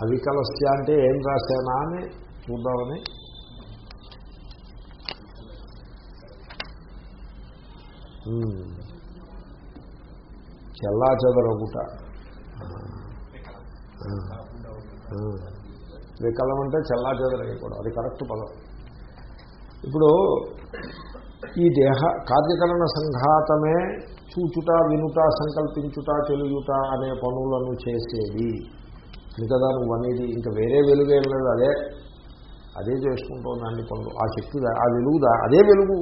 అవికలస్య అంటే ఏం రాశానా అని చూద్దామని. చెల్లా చెదరగుట వికలం అంటే చెల్లా చెదరైపోవడం అది కరెక్ట్ పదం. ఇప్పుడు ఈ దేహ కార్యకరణ సంఘాతమే చూచుట వినుట సంకల్పించుట తెలుగుట అనే పనులను చేసేది. కదా నువ్వు అనేది ఇంకా వేరే వెలుగేం లేదు అదే అదే చేసుకుంటావు అన్ని పనులు. ఆ శక్తిదా ఆ వెలుగుదా అదే వెలుగు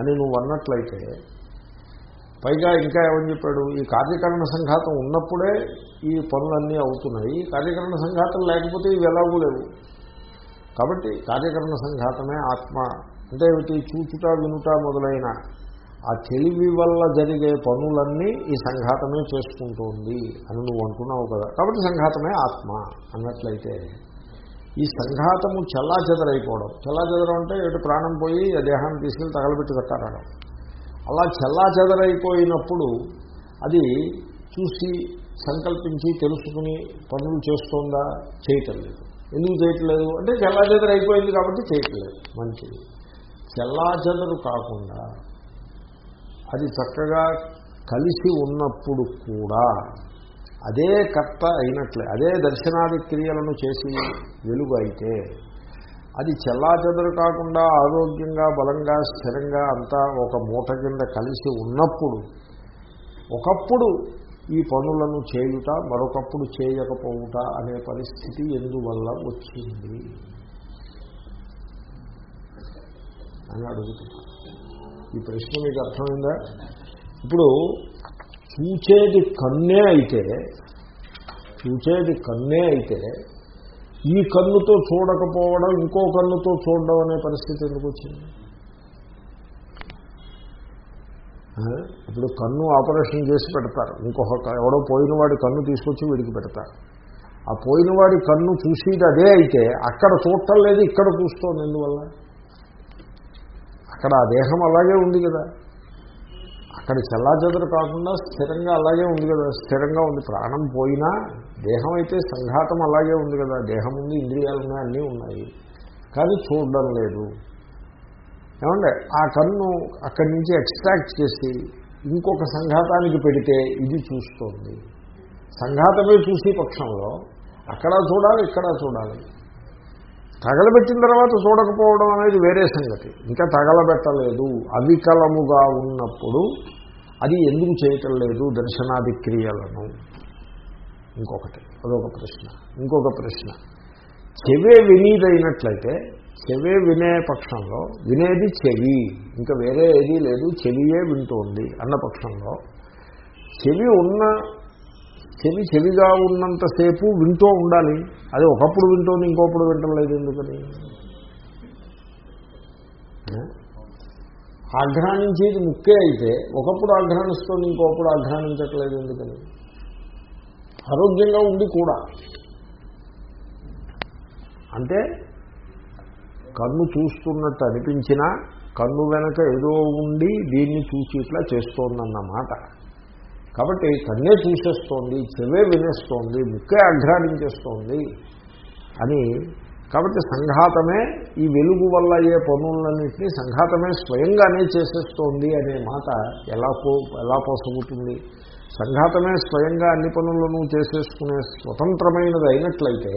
అని నువ్వు అన్నట్లయితే పైగా ఇంకా ఏమని చెప్పాడు ఈ కార్యకరణ సంఘాతం ఉన్నప్పుడే ఈ పనులన్నీ అవుతున్నాయి. కార్యకరణ సంఘాతం లేకపోతే ఇవి ఎలాగూ లేవు. కాబట్టి కార్యకరణ సంఘాతమే ఆత్మ. అంటే ఏమిటి? చూచుట వినుట మొదలైన ఆ తెలివి వల్ల జరిగే పనులన్నీ ఈ సంఘాతమే చేసుకుంటోంది అని నువ్వు అంటున్నావు కదా. కాబట్టి సంఘాతమే ఆత్మ అన్నట్లయితే ఈ సంఘాతము చల్లా చెదరైపోవడం చల్లా చెదరం అంటే ఇటు ప్రాణం పోయి ఆ దేహాన్ని తీసుకెళ్ళి తగలబెట్టి కట్టారడం అలా చల్లా చెదరైపోయినప్పుడు అది చూసి సంకల్పించి తెలుసుకుని పనులు చేస్తోందా? చేయటం లేదు ఎందుకు చేయట్లేదు? అంటే చల్లా చెదరైపోయింది కాబట్టి చేయట్లేదు. మంచిది. చల్లా చెదరు కాకుండా అది చక్కగా కలిసి ఉన్నప్పుడు కూడా అదే కర్త అయినట్లే అదే దర్శనాది క్రియలను చేసి వెలుగు అయితే అది చెల్లాచెదరు కాకుండా ఆరోగ్యంగా బలంగా స్థిరంగా అంతా ఒక మూట కింద కలిసి ఉన్నప్పుడు ఒకప్పుడు ఈ పనులను చేయుట మరొకప్పుడు చేయకపోవుట అనే పరిస్థితి ఎందువల్ల వచ్చింది? అని అడుగుతున్నా ఈ ప్రశ్న మీకు అర్థమైందా? ఇప్పుడు చూచేది కన్నే అయితే చూచేది కన్నే అయితే ఈ కన్నుతో చూడకపోవడం ఇంకో కన్నుతో చూడడం అనే పరిస్థితి ఎందుకు వచ్చింది? ఇప్పుడు కన్ను ఆపరేషన్ చేసి పెడతారు. ఇంకొక క- ఎవడో పోయినవాడి కన్ను తీసుకొచ్చి వీడికి పెడతారు. ఆ పోయినవాడి కన్ను చూసేది అదే అయితే అక్కడ చూడటం లేదు ఇక్కడ చూస్తోంది. ఎందువల్ల? అక్కడ ఆ దేహం అలాగే ఉంది కదా. అక్కడ చెల్లాచెదరు కాకుండా స్థిరంగా అలాగే ఉంది కదా. స్థిరంగా ఉంది. ప్రాణం పోయినా దేహం అయితే సంఘాతం అలాగే ఉంది కదా. దేహం ఉంది ఇంద్రియాలు ఉన్నాయి అన్నీ ఉన్నాయి. కానీ చూడడం లేదు. ఏమంటే ఆ కన్ను అక్కడి నుంచి ఎక్స్ట్రాక్ట్ చేసి ఇంకొక సంఘాతానికి పెడితే ఇది చూస్తోంది. సంఘాతమే చూసే పక్షంలో అక్కడ చూడాలి ఇక్కడ చూడాలి. తగలబెట్టిన తర్వాత చూడకపోవడం అనేది వేరే సంగతి. ఇంకా తగలబెట్టలేదు. అవికలముగా ఉన్నప్పుడు అది ఎందుకు చేయటం లేదు దర్శనాది క్రియలను? ఇంకొకటి అదొక ప్రశ్న. ఇంకొక ప్రశ్న. చెవే వినీదైనట్లయితే చెవే వినే పక్షంలో వినేది చెవి. ఇంకా వేరే ఏదీ లేదు చెవియే వింటోంది అన్న పక్షంలో చెవి ఉన్న చెవి చెవిగా ఉన్నంతసేపు వింటూ ఉండాలి. అది ఒకప్పుడు వింటోంది ఇంకోప్పుడు వింటలేదు ఎందుకని? ఆఘ్రానించేది ముక్కే అయితే ఒకప్పుడు ఆఘ్రానిస్తుంది ఇంకొకప్పుడు ఆఘ్రానించట్లేదు ఎందుకని? ఆరోగ్యంగా ఉండి కూడా. అంటే కన్ను చూస్తున్నట్టు అనిపించినా కన్ను వెనక ఏదో ఉండి దీన్ని చూసి ఇట్లా చేస్తోందన్నమాట. కాబట్టి కన్నే చూసేస్తోంది చెవే వినేస్తోంది ముక్కే అఘ్రాణించేస్తోంది అని. కాబట్టి సంఘాతమే ఈ వెలుగు వల్ల అయ్యే పనులన్నింటినీ సంఘాతమే స్వయంగానే చేసేస్తోంది అనే మాట ఎలా పో ఎలా పోసగుతుంది? సంఘాతమే స్వయంగా అన్ని పనులను చేసేసుకునే స్వతంత్రమైనది అయినట్లయితే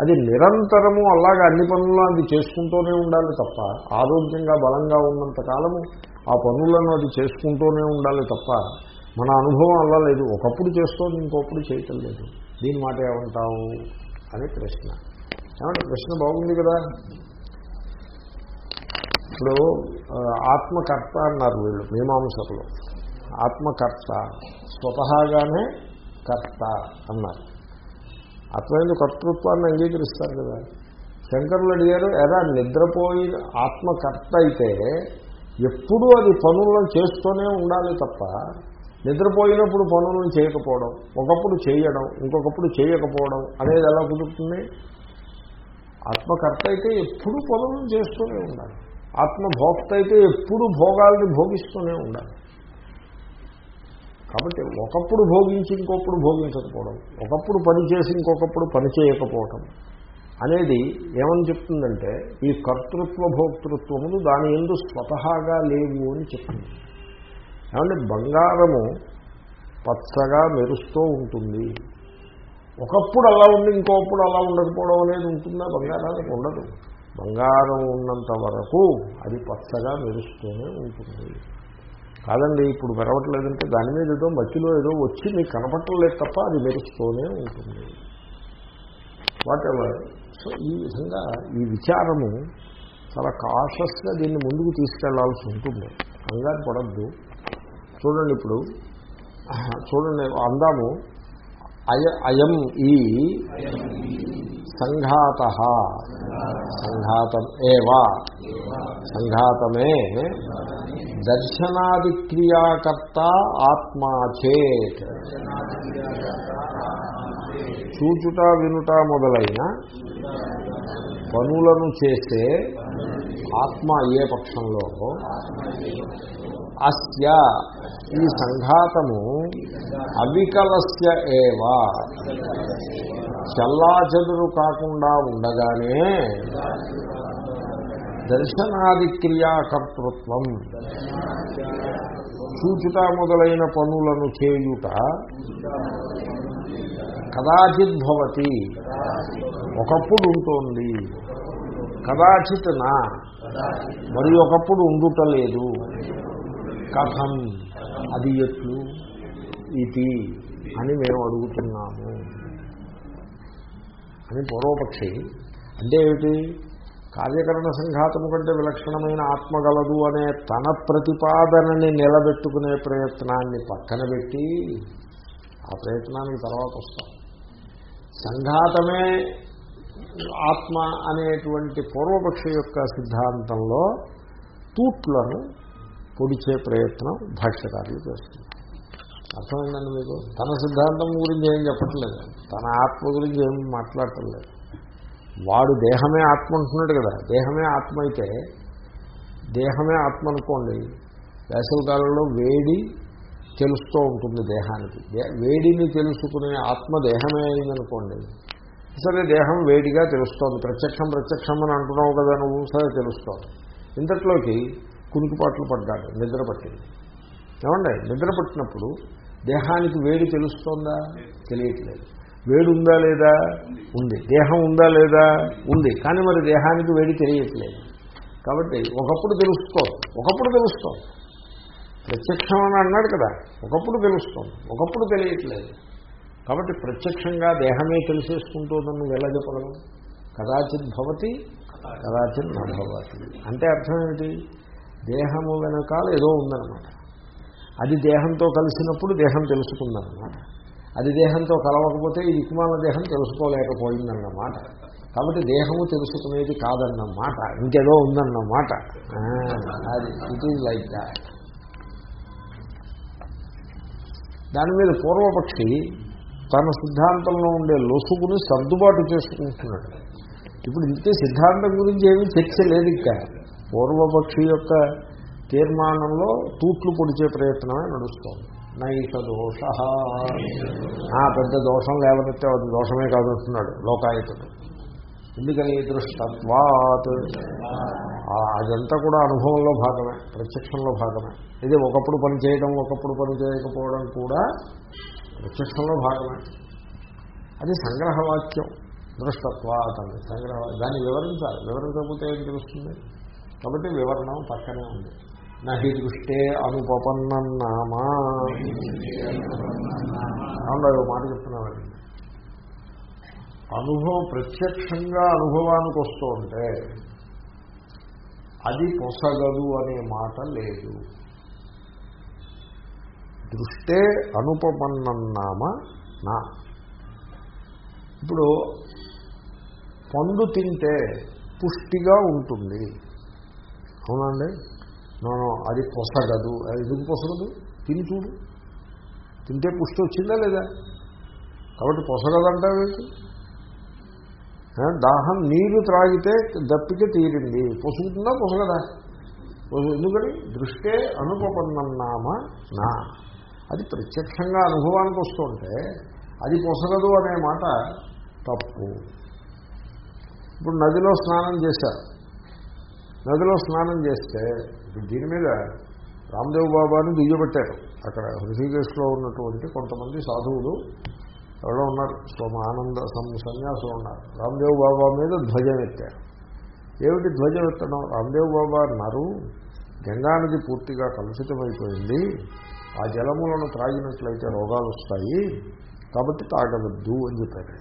అది నిరంతరము అలాగా అన్ని పనులను అది చేసుకుంటూనే ఉండాలి తప్ప ఆరోగ్యంగా బలంగా ఉన్నంత కాలము ఆ పనులను అది చేసుకుంటూనే ఉండాలి తప్ప మన అనుభవం అలా లేదు. ఒకప్పుడు చేస్తోంది ఇంకొప్పుడు చేయటం లేదు. దీని మాట ఏమంటావు? అని ప్రశ్న. ఏమంటే ప్రశ్న బాగుంది కదా? ఇప్పుడు ఆత్మకర్త అన్నారు వీళ్ళు మీమాంసకులు. ఆత్మకర్త స్వతహాగానే కర్త అన్నారు. ఆత్మైన కర్తృత్వాన్ని అంగీకరిస్తారు కదా? శంకరులు అడిగారు ఎలా నిద్రపోయిన ఆత్మకర్త అయితే ఎప్పుడూ అది పనులను చేస్తూనే ఉండాలి తప్ప నిద్రపోయినప్పుడు పనులను చేయకపోవడం ఒకప్పుడు చేయడం ఇంకొకప్పుడు చేయకపోవడం అనేది ఎలా కుదురుతుంది? ఆత్మకర్త అయితే ఎప్పుడు పనులను చేస్తూనే ఉండాలి. ఆత్మభోక్త అయితే ఎప్పుడు భోగాల్ని భోగిస్తూనే ఉండాలి. కాబట్టి ఒకప్పుడు భోగించి ఇంకొప్పుడు భోగించకపోవడం ఒకప్పుడు పని చేసి ఇంకొకప్పుడు పని చేయకపోవడం అనేది ఏమని చెప్తుందంటే ఈ కర్తృత్వ భోక్తృత్వములు దాని ఎందు స్వతహాగా లేవు అని చెప్తుంది. ఏమంటే బంగారము పచ్చగా మెరుస్తూ ఉంటుంది. ఒకప్పుడు అలా ఉండి ఇంకోప్పుడు అలా ఉండకపోవడం అనేది ఉంటుందా? బంగారానికి ఉండదు. బంగారం ఉన్నంత వరకు అది పచ్చగా మెరుస్తూనే ఉంటుంది. కాదండి ఇప్పుడు మెరవట్లేదంటే దాని మీద ఏదో మధ్యలో ఏదో వచ్చి మీకు కనపట్టలేదు తప్ప అది మెరుస్తూనే ఉంటుంది. వాట్ ఎవర్ సో ఈ విధంగా ఈ విచారము చాలా కాషస్గా దీన్ని ముందుకు తీసుకెళ్ళాల్సి ఉంటుంది. కంగారు పడద్దు. చూడండి ఇప్పుడు. చూడండి అందాము. అయ అయం ఈ సంఘాత. సంఘాతం ఏవా. సంఘాతమే దర్శనాదిక్రియాకర్త ఆత్మా చేత్. చూచుట వినుట మొదలైన పనులను చేస్తే ఆత్మ ఏ పక్షంలో? అస్య ఈ సంఘాతము అవికలస్య ఏవా. చల్లాచెదురు కాకుండా ఉండగానే దర్శనాది క్రియాకర్తృత్వం. చూచుట మొదలైన పనులను చేయుట కదాచిత్ భవతి. ఒకప్పుడు ఉంటుంది. కదాచిత్ నా. మరి ఒకప్పుడు ఉండుటలేదు కథం. అది ఎట్లు? ఇది అని మేము అడుగుతున్నాము. అని పూర్వపక్షి అంటే ఏమిటి? కార్యకరణ సంఘాతము కంటే విలక్షణమైన ఆత్మగలదు అనే తన ప్రతిపాదనని నిలబెట్టుకునే ప్రయత్నాన్ని పక్కన పెట్టి ఆ ప్రయత్నానికి తర్వాత వస్తాం. సంఘాతమే ఆత్మ అనేటువంటి పూర్వపక్ష యొక్క సిద్ధాంతంలో తూట్లను పొడిచే ప్రయత్నం భాష్యకారులు చేస్తున్నారు. అర్థమైందండి మీకు? తన సిద్ధాంతం గురించి ఏం చెప్పట్లేదు. తన ఆత్మ గురించి ఏం మాట్లాడటం లేదు వాడు దేహమే ఆత్మ అంటున్నాడు కదా. దేహమే ఆత్మ అయితే దేహమే ఆత్మ అనుకోండి వేసవికాలంలో వేడి తెలుస్తూ ఉంటుంది దేహానికి. వేడిని తెలుసుకునే ఆత్మ దేహమే అయిందనుకోండి సరే దేహం వేడిగా తెలుస్తోంది. ప్రత్యక్షం ప్రత్యక్షం అని అంటున్నావు కదా నువ్వు సరే తెలుస్తోంది. ఇంతట్లోకి కునికిపాట్లు పడ్డాడు నిద్ర పట్టింది. ఏమండి? నిద్ర పట్టినప్పుడు దేహానికి వేడి తెలుస్తోందా? తెలియట్లేదు. వేడి ఉందా లేదా? ఉంది. దేహం ఉందా లేదా? ఉంది. కానీ మరి దేహానికి వేడి తెలియట్లేదు. కాబట్టి ఒకప్పుడు తెలుస్తోంది. ఒకప్పుడు తెలుస్తోంది. ప్రత్యక్షం అని అన్నాడు కదా. ఒకప్పుడు తెలుస్తోంది. ఒకప్పుడు తెలియట్లేదు. కాబట్టి ప్రత్యక్షంగా దేహమే తెలిసేసుకుంటుందని నువ్వు ఎలా చెప్పగలవు కదాచిత్ భవతి కదాచిత్ నభవతి అంటే అర్థం ఏమిటి? దేహము వెనకాల ఏదో ఉందన్నమాట. అది దేహంతో కలిసినప్పుడు దేహం తెలుసుకుందన్నమాట. అది దేహంతో కలవకపోతే ఈ ఇక్మాల దేహం తెలుసుకోలేకపోయిందన్నమాట. కాబట్టి దేహము తెలుసుకునేది కాదన్నమాట. ఇంకేదో ఉందన్నమాట. అది ఇట్ ఈజ్ లైక్ దాట్ దాని మీద పూర్వపక్షి తన సిద్ధాంతంలో ఉండే లొసుగుని సర్దుబాటు చేసుకుంటున్నాడు. ఇప్పుడు ఇంతే సిద్ధాంతం గురించి ఏమీ చర్చ లేదు ఇక్కడ పూర్వపక్షి యొక్క తీర్మానంలో తూట్లు పొడిచే ప్రయత్నమే నడుస్తోంది. నైక దోష పెద్ద దోషం లేవనెత్తే అది దోషమే కాదంటున్నాడు లోకాయుతుడు. ఎందుకని దృష్టత్వాత్? అదంతా కూడా అనుభవంలో భాగమే ప్రత్యక్షంలో భాగమే. ఇది ఒకప్పుడు పని చేయడం ఒకప్పుడు పని చేయకపోవడం కూడా ప్రత్యక్షంలో భాగమే. అది సంగ్రహవాక్యం. దృష్టత్వాత్ అని సంగ్రహ దాన్ని వివరించాలి. వివరించకపోతే ఏం తెలుస్తుంది? కాబట్టి వివరణం పక్కనే ఉంది. నహి దృష్టే అనుపపన్నన్నామా అవును మాట చెప్తున్నామండి అనుభవం ప్రత్యక్షంగా అనుభవానికి వస్తూ ఉంటే అది పొసగదు అనే మాట లేదు. దృష్టే అనుపమన్నన్నామ నా. ఇప్పుడు పండు తింటే పుష్టిగా ఉంటుంది. అవునండి. నోనో అది పొసగదు అది ఎందుకు పొసగదు తిని చూడు. తింటే పుష్టి వచ్చిందా లేదా? కాబట్టి పొసగదంటావేంటి దాహం నీరు త్రాగితే దప్పిక తీరింది. పొసుగుతుందా పొసగదా ఎందుకని? దృష్టే అనుపపన్నన్నామ నా. అది ప్రత్యక్షంగా అనుభవానికి వస్తుంటే అది పొసగదు అనే మాట తప్పు. ఇప్పుడు నదిలో స్నానం చేశారు. నదిలో స్నానం చేస్తే ఇప్పుడు దీని మీద రామ్దేవ్ బాబాని దుయ్యబట్టారు. అక్కడ హృషికేశ్లో ఉన్నటువంటి కొంతమంది సాధువులు ఎవరో ఉన్నారు. స్వమ ఆనంద సన్యాసులు ఉన్నారు. రామ్దేవ్ బాబా మీద ధ్వజం ఎత్తారు. ఏమిటి ధ్వజం ఎత్తడం? రామ్దేవ్ బాబా అన్నారు గంగానది పూర్తిగా కలుషితమైపోయింది. ఆ జలములను త్రాగినట్లయితే రోగాలు వస్తాయి. కాబట్టి తాగవద్దు అని చెప్పారు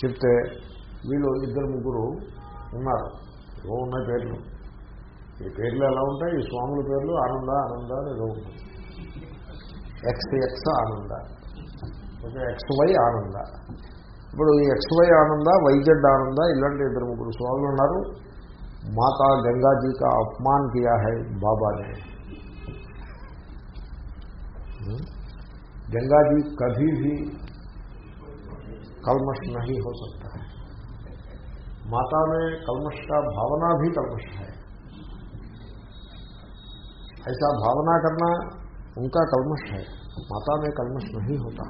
చెప్తే వీళ్ళు ఇద్దరు ముగ్గురు ఉన్నారు. ఏవో ఉన్నాయి పేర్లు ఈ పేర్లు ఎలా ఉంటాయి ఈ స్వాముల పేర్లు ఆనంద ఆనంద అని ఏదో ఉంటుంది ఎక్స్ ఎక్స్ ఆనంద ఓకే ఎక్స్ వై ఆనంద ఇప్పుడు ఈ ఎక్స్ వై ఆనంద వైజెడ్ ఆనంద ఇలాంటి ఇద్దరు ముగ్గురు స్వాములు ఉన్నారు మాతా గంగాజీ కా అపమాన్ కియా హై బాబా ने गंगा जी कभी भी कलमश नहीं हो सकता है माता में कलमश का भावना भी कलमश है। ऐसा भावना करना उनका कलमश है। माता में कलमश नहीं होता।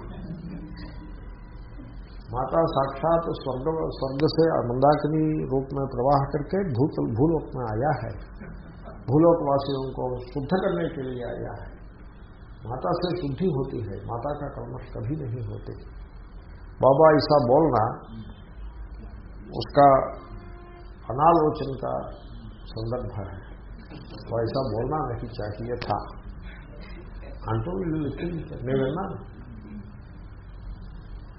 माता साक्षात स्वर्ग स्वर्ग से मंदाकिनी रूप में प्रवाह करके भूत, भूलोक में आया है। भूलोक वासियों को शुद्ध करने के लिए आया है। माता से शुद्धि होती है। माता का कलमश कभी नहीं होते। बाबा ऐसा बोलना उसका अनालोचन का संदर्भ है वो ऐसा बोलना नहीं चाहिए था అంటూ వీళ్ళు లెక్కించారు నేను విన్నాను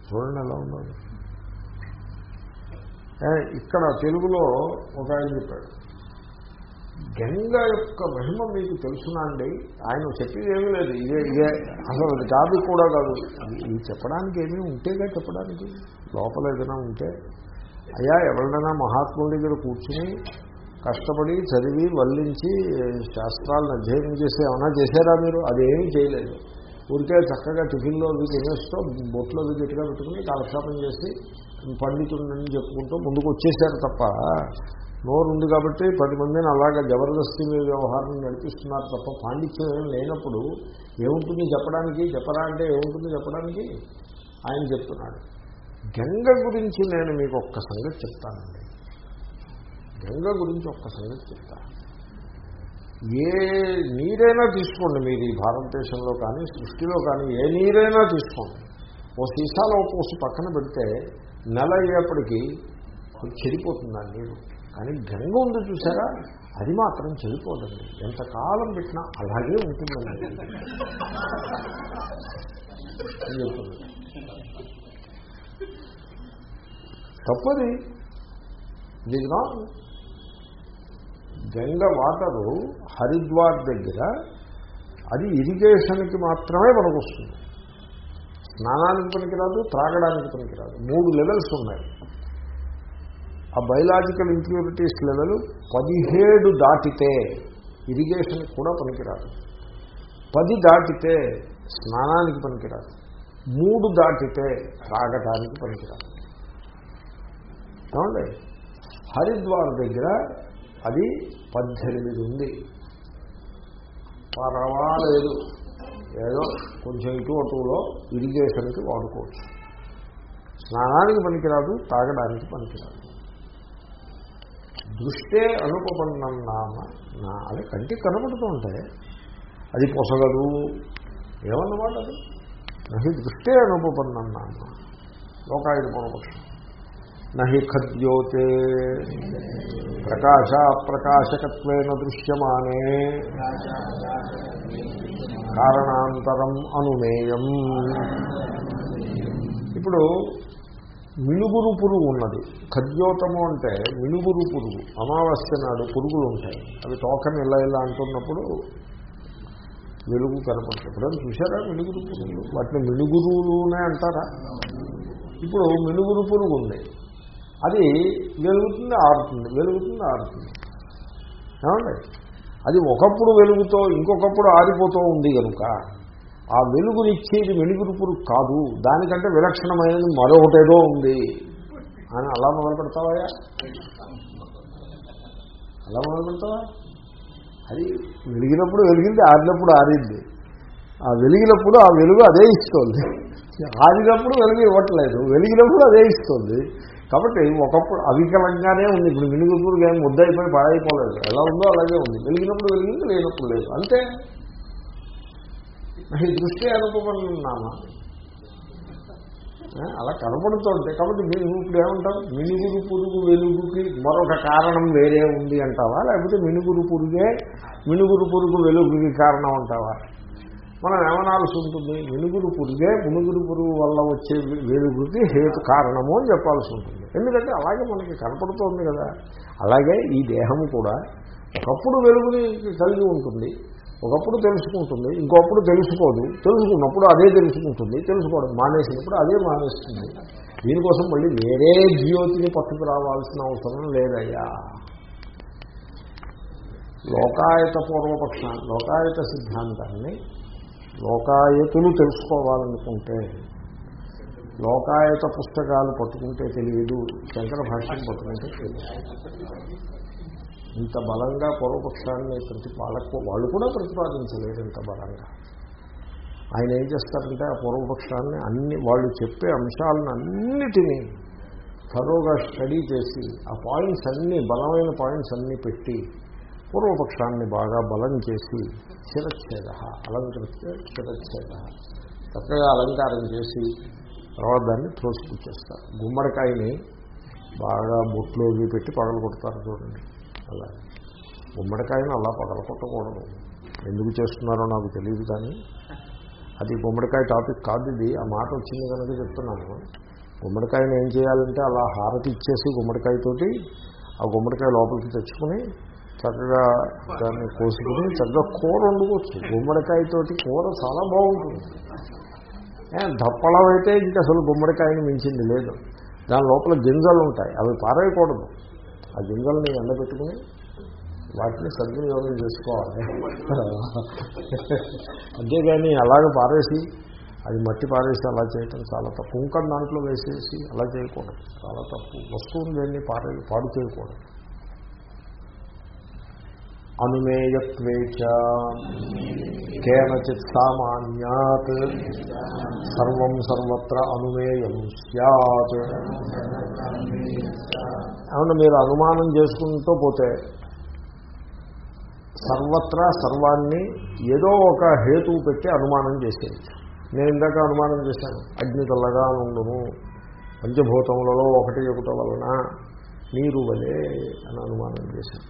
చూడండి ఎలా ఉన్నారు ఏ, ఇక్కడ తెలుగులో ఒక ఆయన చెప్పాడు గంగ యొక్క మహిమ మీకు తెలుసునా అండి ఆయన చెప్పేది ఏమీ లేదు ఇదే ఇదే అసలు అది టాపిక్ కూడా కాదు ఇది చెప్పడానికి ఏమీ ఉంటేగా చెప్పడానికి లోపల ఏదైనా ఉంటే అయ్యా ఎవరినైనా మహాత్ముల దగ్గర కూర్చుని కష్టపడి చదివి వల్లించి శాస్త్రాలను అధ్యయనం చేసి ఏమైనా చేశారా మీరు? అదేమీ చేయలేదు. ఊరికే చక్కగా టిఫిన్లో అవి తినేస్తూ బొట్లో అవి గట్టిగా పెట్టుకుని కాలక్షేపం చేసి పండితుడిని చెప్పుకుంటూ ముందుకు వచ్చేసారు తప్ప నోరు ఉంది కాబట్టి పది మందిని అలాగా జబర్దస్తి మీ వ్యవహారం నడిపిస్తున్నారు తప్ప పాండిత్యం లేనప్పుడు ఏముంటుంది చెప్పడానికి? చెప్పరా అంటే ఏముంటుంది చెప్పడానికి? ఆయన చెప్తున్నాడు. గంగ గురించి నేను మీకు ఒక్క సంగతి చెప్తానండి. గంగ గురించి ఒక్క సంగతి చెప్తాను. ఏ నీరైనా తీసుకోండి మీరు ఈ భారతదేశంలో కానీ సృష్టిలో కానీ ఏ నీరైనా తీసుకోండి. ఓ సీసాలో పోసి పక్కన పెడితే నెల అయ్యేప్పటికీ చెడిపోతుంది ఆ నీరు. కానీ గంగ ఉంది చూసారా? అది మాత్రం చెడిపోదండి. ఎంతకాలం పెట్టినా అలాగే ఉంటుందండి. అని చెప్తుంది తప్పది ఇది గంగ వాటరు హరిద్వార్ దగ్గర అది ఇరిగేషన్కి మాత్రమే పనికొస్తుంది. స్నానానికి పనికిరాదు త్రాగడానికి పనికిరాదు. మూడు లెవెల్స్ ఉన్నాయి. ఆ బయలాజికల్ ఇంప్యూరిటీస్ లెవెల్ పదిహేడు దాటితే ఇరిగేషన్ కూడా పనికిరాదు. పది దాటితే స్నానానికి పనికిరాదు. మూడు దాటితే త్రాగటానికి పనికిరాదు. ఏమండి? హరిద్వార్ దగ్గర అది పద్దెనిమిది ఉంది. పర్వాలేదు. ఏదో కొంచెం ఇటు అటులో ఇరిగేషన్కి వాడుకోవచ్చు. స్నానానికి పనికిరాదు తాగడానికి పనికిరాదు. దృష్టే అనుపపన్నామ నా అది కంటికి కనబడుతూ ఉంటాయి అది పొసగదు. ఏమన్నమాట అది? నహి దృష్టే అనుపపన్నామ లోకాయుడు పూర్వపక్షం. నహి ఖద్యోతే. ప్రకాశ ప్రకాశకత్వేన దృశ్యమానే. కారణాంతరం అనుమేయం. ఇప్పుడు మినుగురు పురుగు ఉన్నది. ఖద్యోతము అంటే మినుగురు పురుగు అమావాస్య నాడు పురుగులు ఉంటాయి. అవి తోకని ఇలా ఇలా అంటున్నప్పుడు వెలుగు కనపడుతుంది. ఎప్పుడైనా చూసారా మినుగురు పురుగులు వాటిని మినుగురులునే అంటారా? ఇప్పుడు మినుగురు పురుగు ఉంది. అది వెలుగుతుంది ఆరుతుంది. వెలుగుతుంది ఆరుతుంది. ఏమండి? అది ఒకప్పుడు వెలుగుతో ఇంకొకప్పుడు ఆరిపోతూ ఉంది కనుక ఆ వెలుగునిచ్చేది వెలుగురుపురు కాదు. దానికంటే విలక్షణమైనది మరొకటేదో ఉంది. అని అలా మొదలు పెడతావా? అలా మొదలు పెడతావా? అది వెలిగినప్పుడు వెలిగింది ఆరినప్పుడు ఆరింది. ఆ వెలిగినప్పుడు ఆ వెలుగు అదే ఇస్తుంది. ఆరినప్పుడు వెలుగు ఇవ్వట్లేదు వెలిగినప్పుడు అదే ఇస్తుంది. కాబట్టి ఒకప్పుడు అవికలంగానే ఉంది. ఇప్పుడు వెలుగుతురు ఏం ముద్దయిపోయి పాడైపోలేదు. ఎలా ఉందో అలాగే ఉంది. వెలిగినప్పుడు వెలిగింది లేనప్పుడు లేదు. అంతే. దృష్టి అనుకోమన్నామా అలా కనపడుతుంటే కాబట్టి మీరు ఇప్పుడు ఏమంటారు మినుగురు పురుగు వెలుగుకి మరొక కారణం వేరే ఉంది అంటావా? లేకపోతే మినుగురు పురుగే మినుగురు పురుగు వెలుగుకి కారణం అంటావా? మనం ఏమనాల్సి ఉంటుంది. మినుగురు పురుగే మినుగురు పురుగు వల్ల వచ్చే వె- వెలుగుకి హేతు కారణము అని చెప్పాల్సి ఉంటుంది. ఎందుకంటే అలాగే మనకి కనపడుతోంది కదా. అలాగే ఈ దేహము కూడా ఒకప్పుడు వెలుగుని కలిగి ఉంటుంది. ఒకప్పుడు తెలుసుకుంటుంది. ఇంకొప్పుడు తెలుసుకోదు. తెలుసుకున్నప్పుడు అదే తెలుసుకుంటుంది. తెలుసుకోవడం మానేసినప్పుడు అదే మానేస్తుంది. దీనికోసం మళ్ళీ వేరే జ్యోతిని పట్టుకు రావాల్సిన అవసరం లేదయ్యా. లోకాయత పూర్వపక్ష లోకాయత సిద్ధాంతాన్ని లోకాయతులు తెలుసుకోవాలనుకుంటే లోకాయత పుస్తకాలు పట్టుకుంటే తెలియదు శంకర భాష్యం పట్టుకుంటే తెలియదు. ఇంత బలంగా పూర్వపక్షాన్ని ప్రతిపాలకు వాళ్ళు కూడా ప్రతిపాదించలేరు ఇంత బలంగా. ఆయన ఏం చేస్తారంటే ఆ పూర్వపక్షాన్ని అన్ని వాళ్ళు చెప్పే అంశాలను అన్నిటినీ థరోగా స్టడీ చేసి ఆ పాయింట్స్ అన్నీ బలమైన పాయింట్స్ అన్నీ పెట్టి పూర్వపక్షాన్ని బాగా బలం చేసి చిరచ్ఛేద అలంకరిస్తే చిరచ్ఛేద చక్కగా అలంకారం చేసి తర్వాత దాన్ని త్రోసిపుచ్చేస్తారు గుమ్మడికాయని బాగా బొట్లు అవి పెట్టి పగలు కొడతారు చూడండి. అలా. గుమ్మడికాయని అలా పగల కొట్టకూడదు. ఎందుకు చేస్తున్నారో నాకు తెలియదు కానీ అది గుమ్మడికాయ టాపిక్ కాదు ఇది. ఆ మాట వచ్చింది కనుక చెప్తున్నాను. గుమ్మడికాయని ఏం చేయాలంటే అలా హారతి ఇచ్చేసి గుమ్మడికాయతోటి ఆ గుమ్మడికాయ లోపలికి తెచ్చుకుని చక్కగా దాన్ని కోసుకుని చక్కగా కూర వండుకోవచ్చు. గుమ్మడికాయతోటి కూర చాలా బాగుంటుంది. దప్పలం అయితే ఇంకా అసలు గుమ్మడికాయని మించింది లేదు. దాని లోపల గింజలు ఉంటాయి. అవి పారేయకూడదు. ఆ గింజల్ని ఎండబెట్టుకుని వాటిని సద్వినియోగం చేసుకోవాలి. అంతేగాని అలాగే పారేసి అది మట్టి పారేసి అలా చేయటం చాలా తప్పు. కుంకం దాంట్లో వేసేసి అలా చేయకూడదు. చాలా తప్పు. వస్తువుని దేన్ని పారే పాడు చేయకూడదు. అనుమేయత్వే కేనచిత్ సామాన్యాత్. సర్వం సర్వత్ర అనుమేయం సత్ ఏమన్నా మీరు అనుమానం చేసుకుంటూ పోతే సర్వత్రా సర్వాన్ని ఏదో ఒక హేతువు పెట్టి అనుమానం చేసేయచ్చు. నేను ఇందాక అనుమానం చేశాను. అగ్ని తల్లగా ఉండును. పంచభూతములలో ఒకటి ఒకటి వలన నీరు వలే అని అనుమానం చేశాను.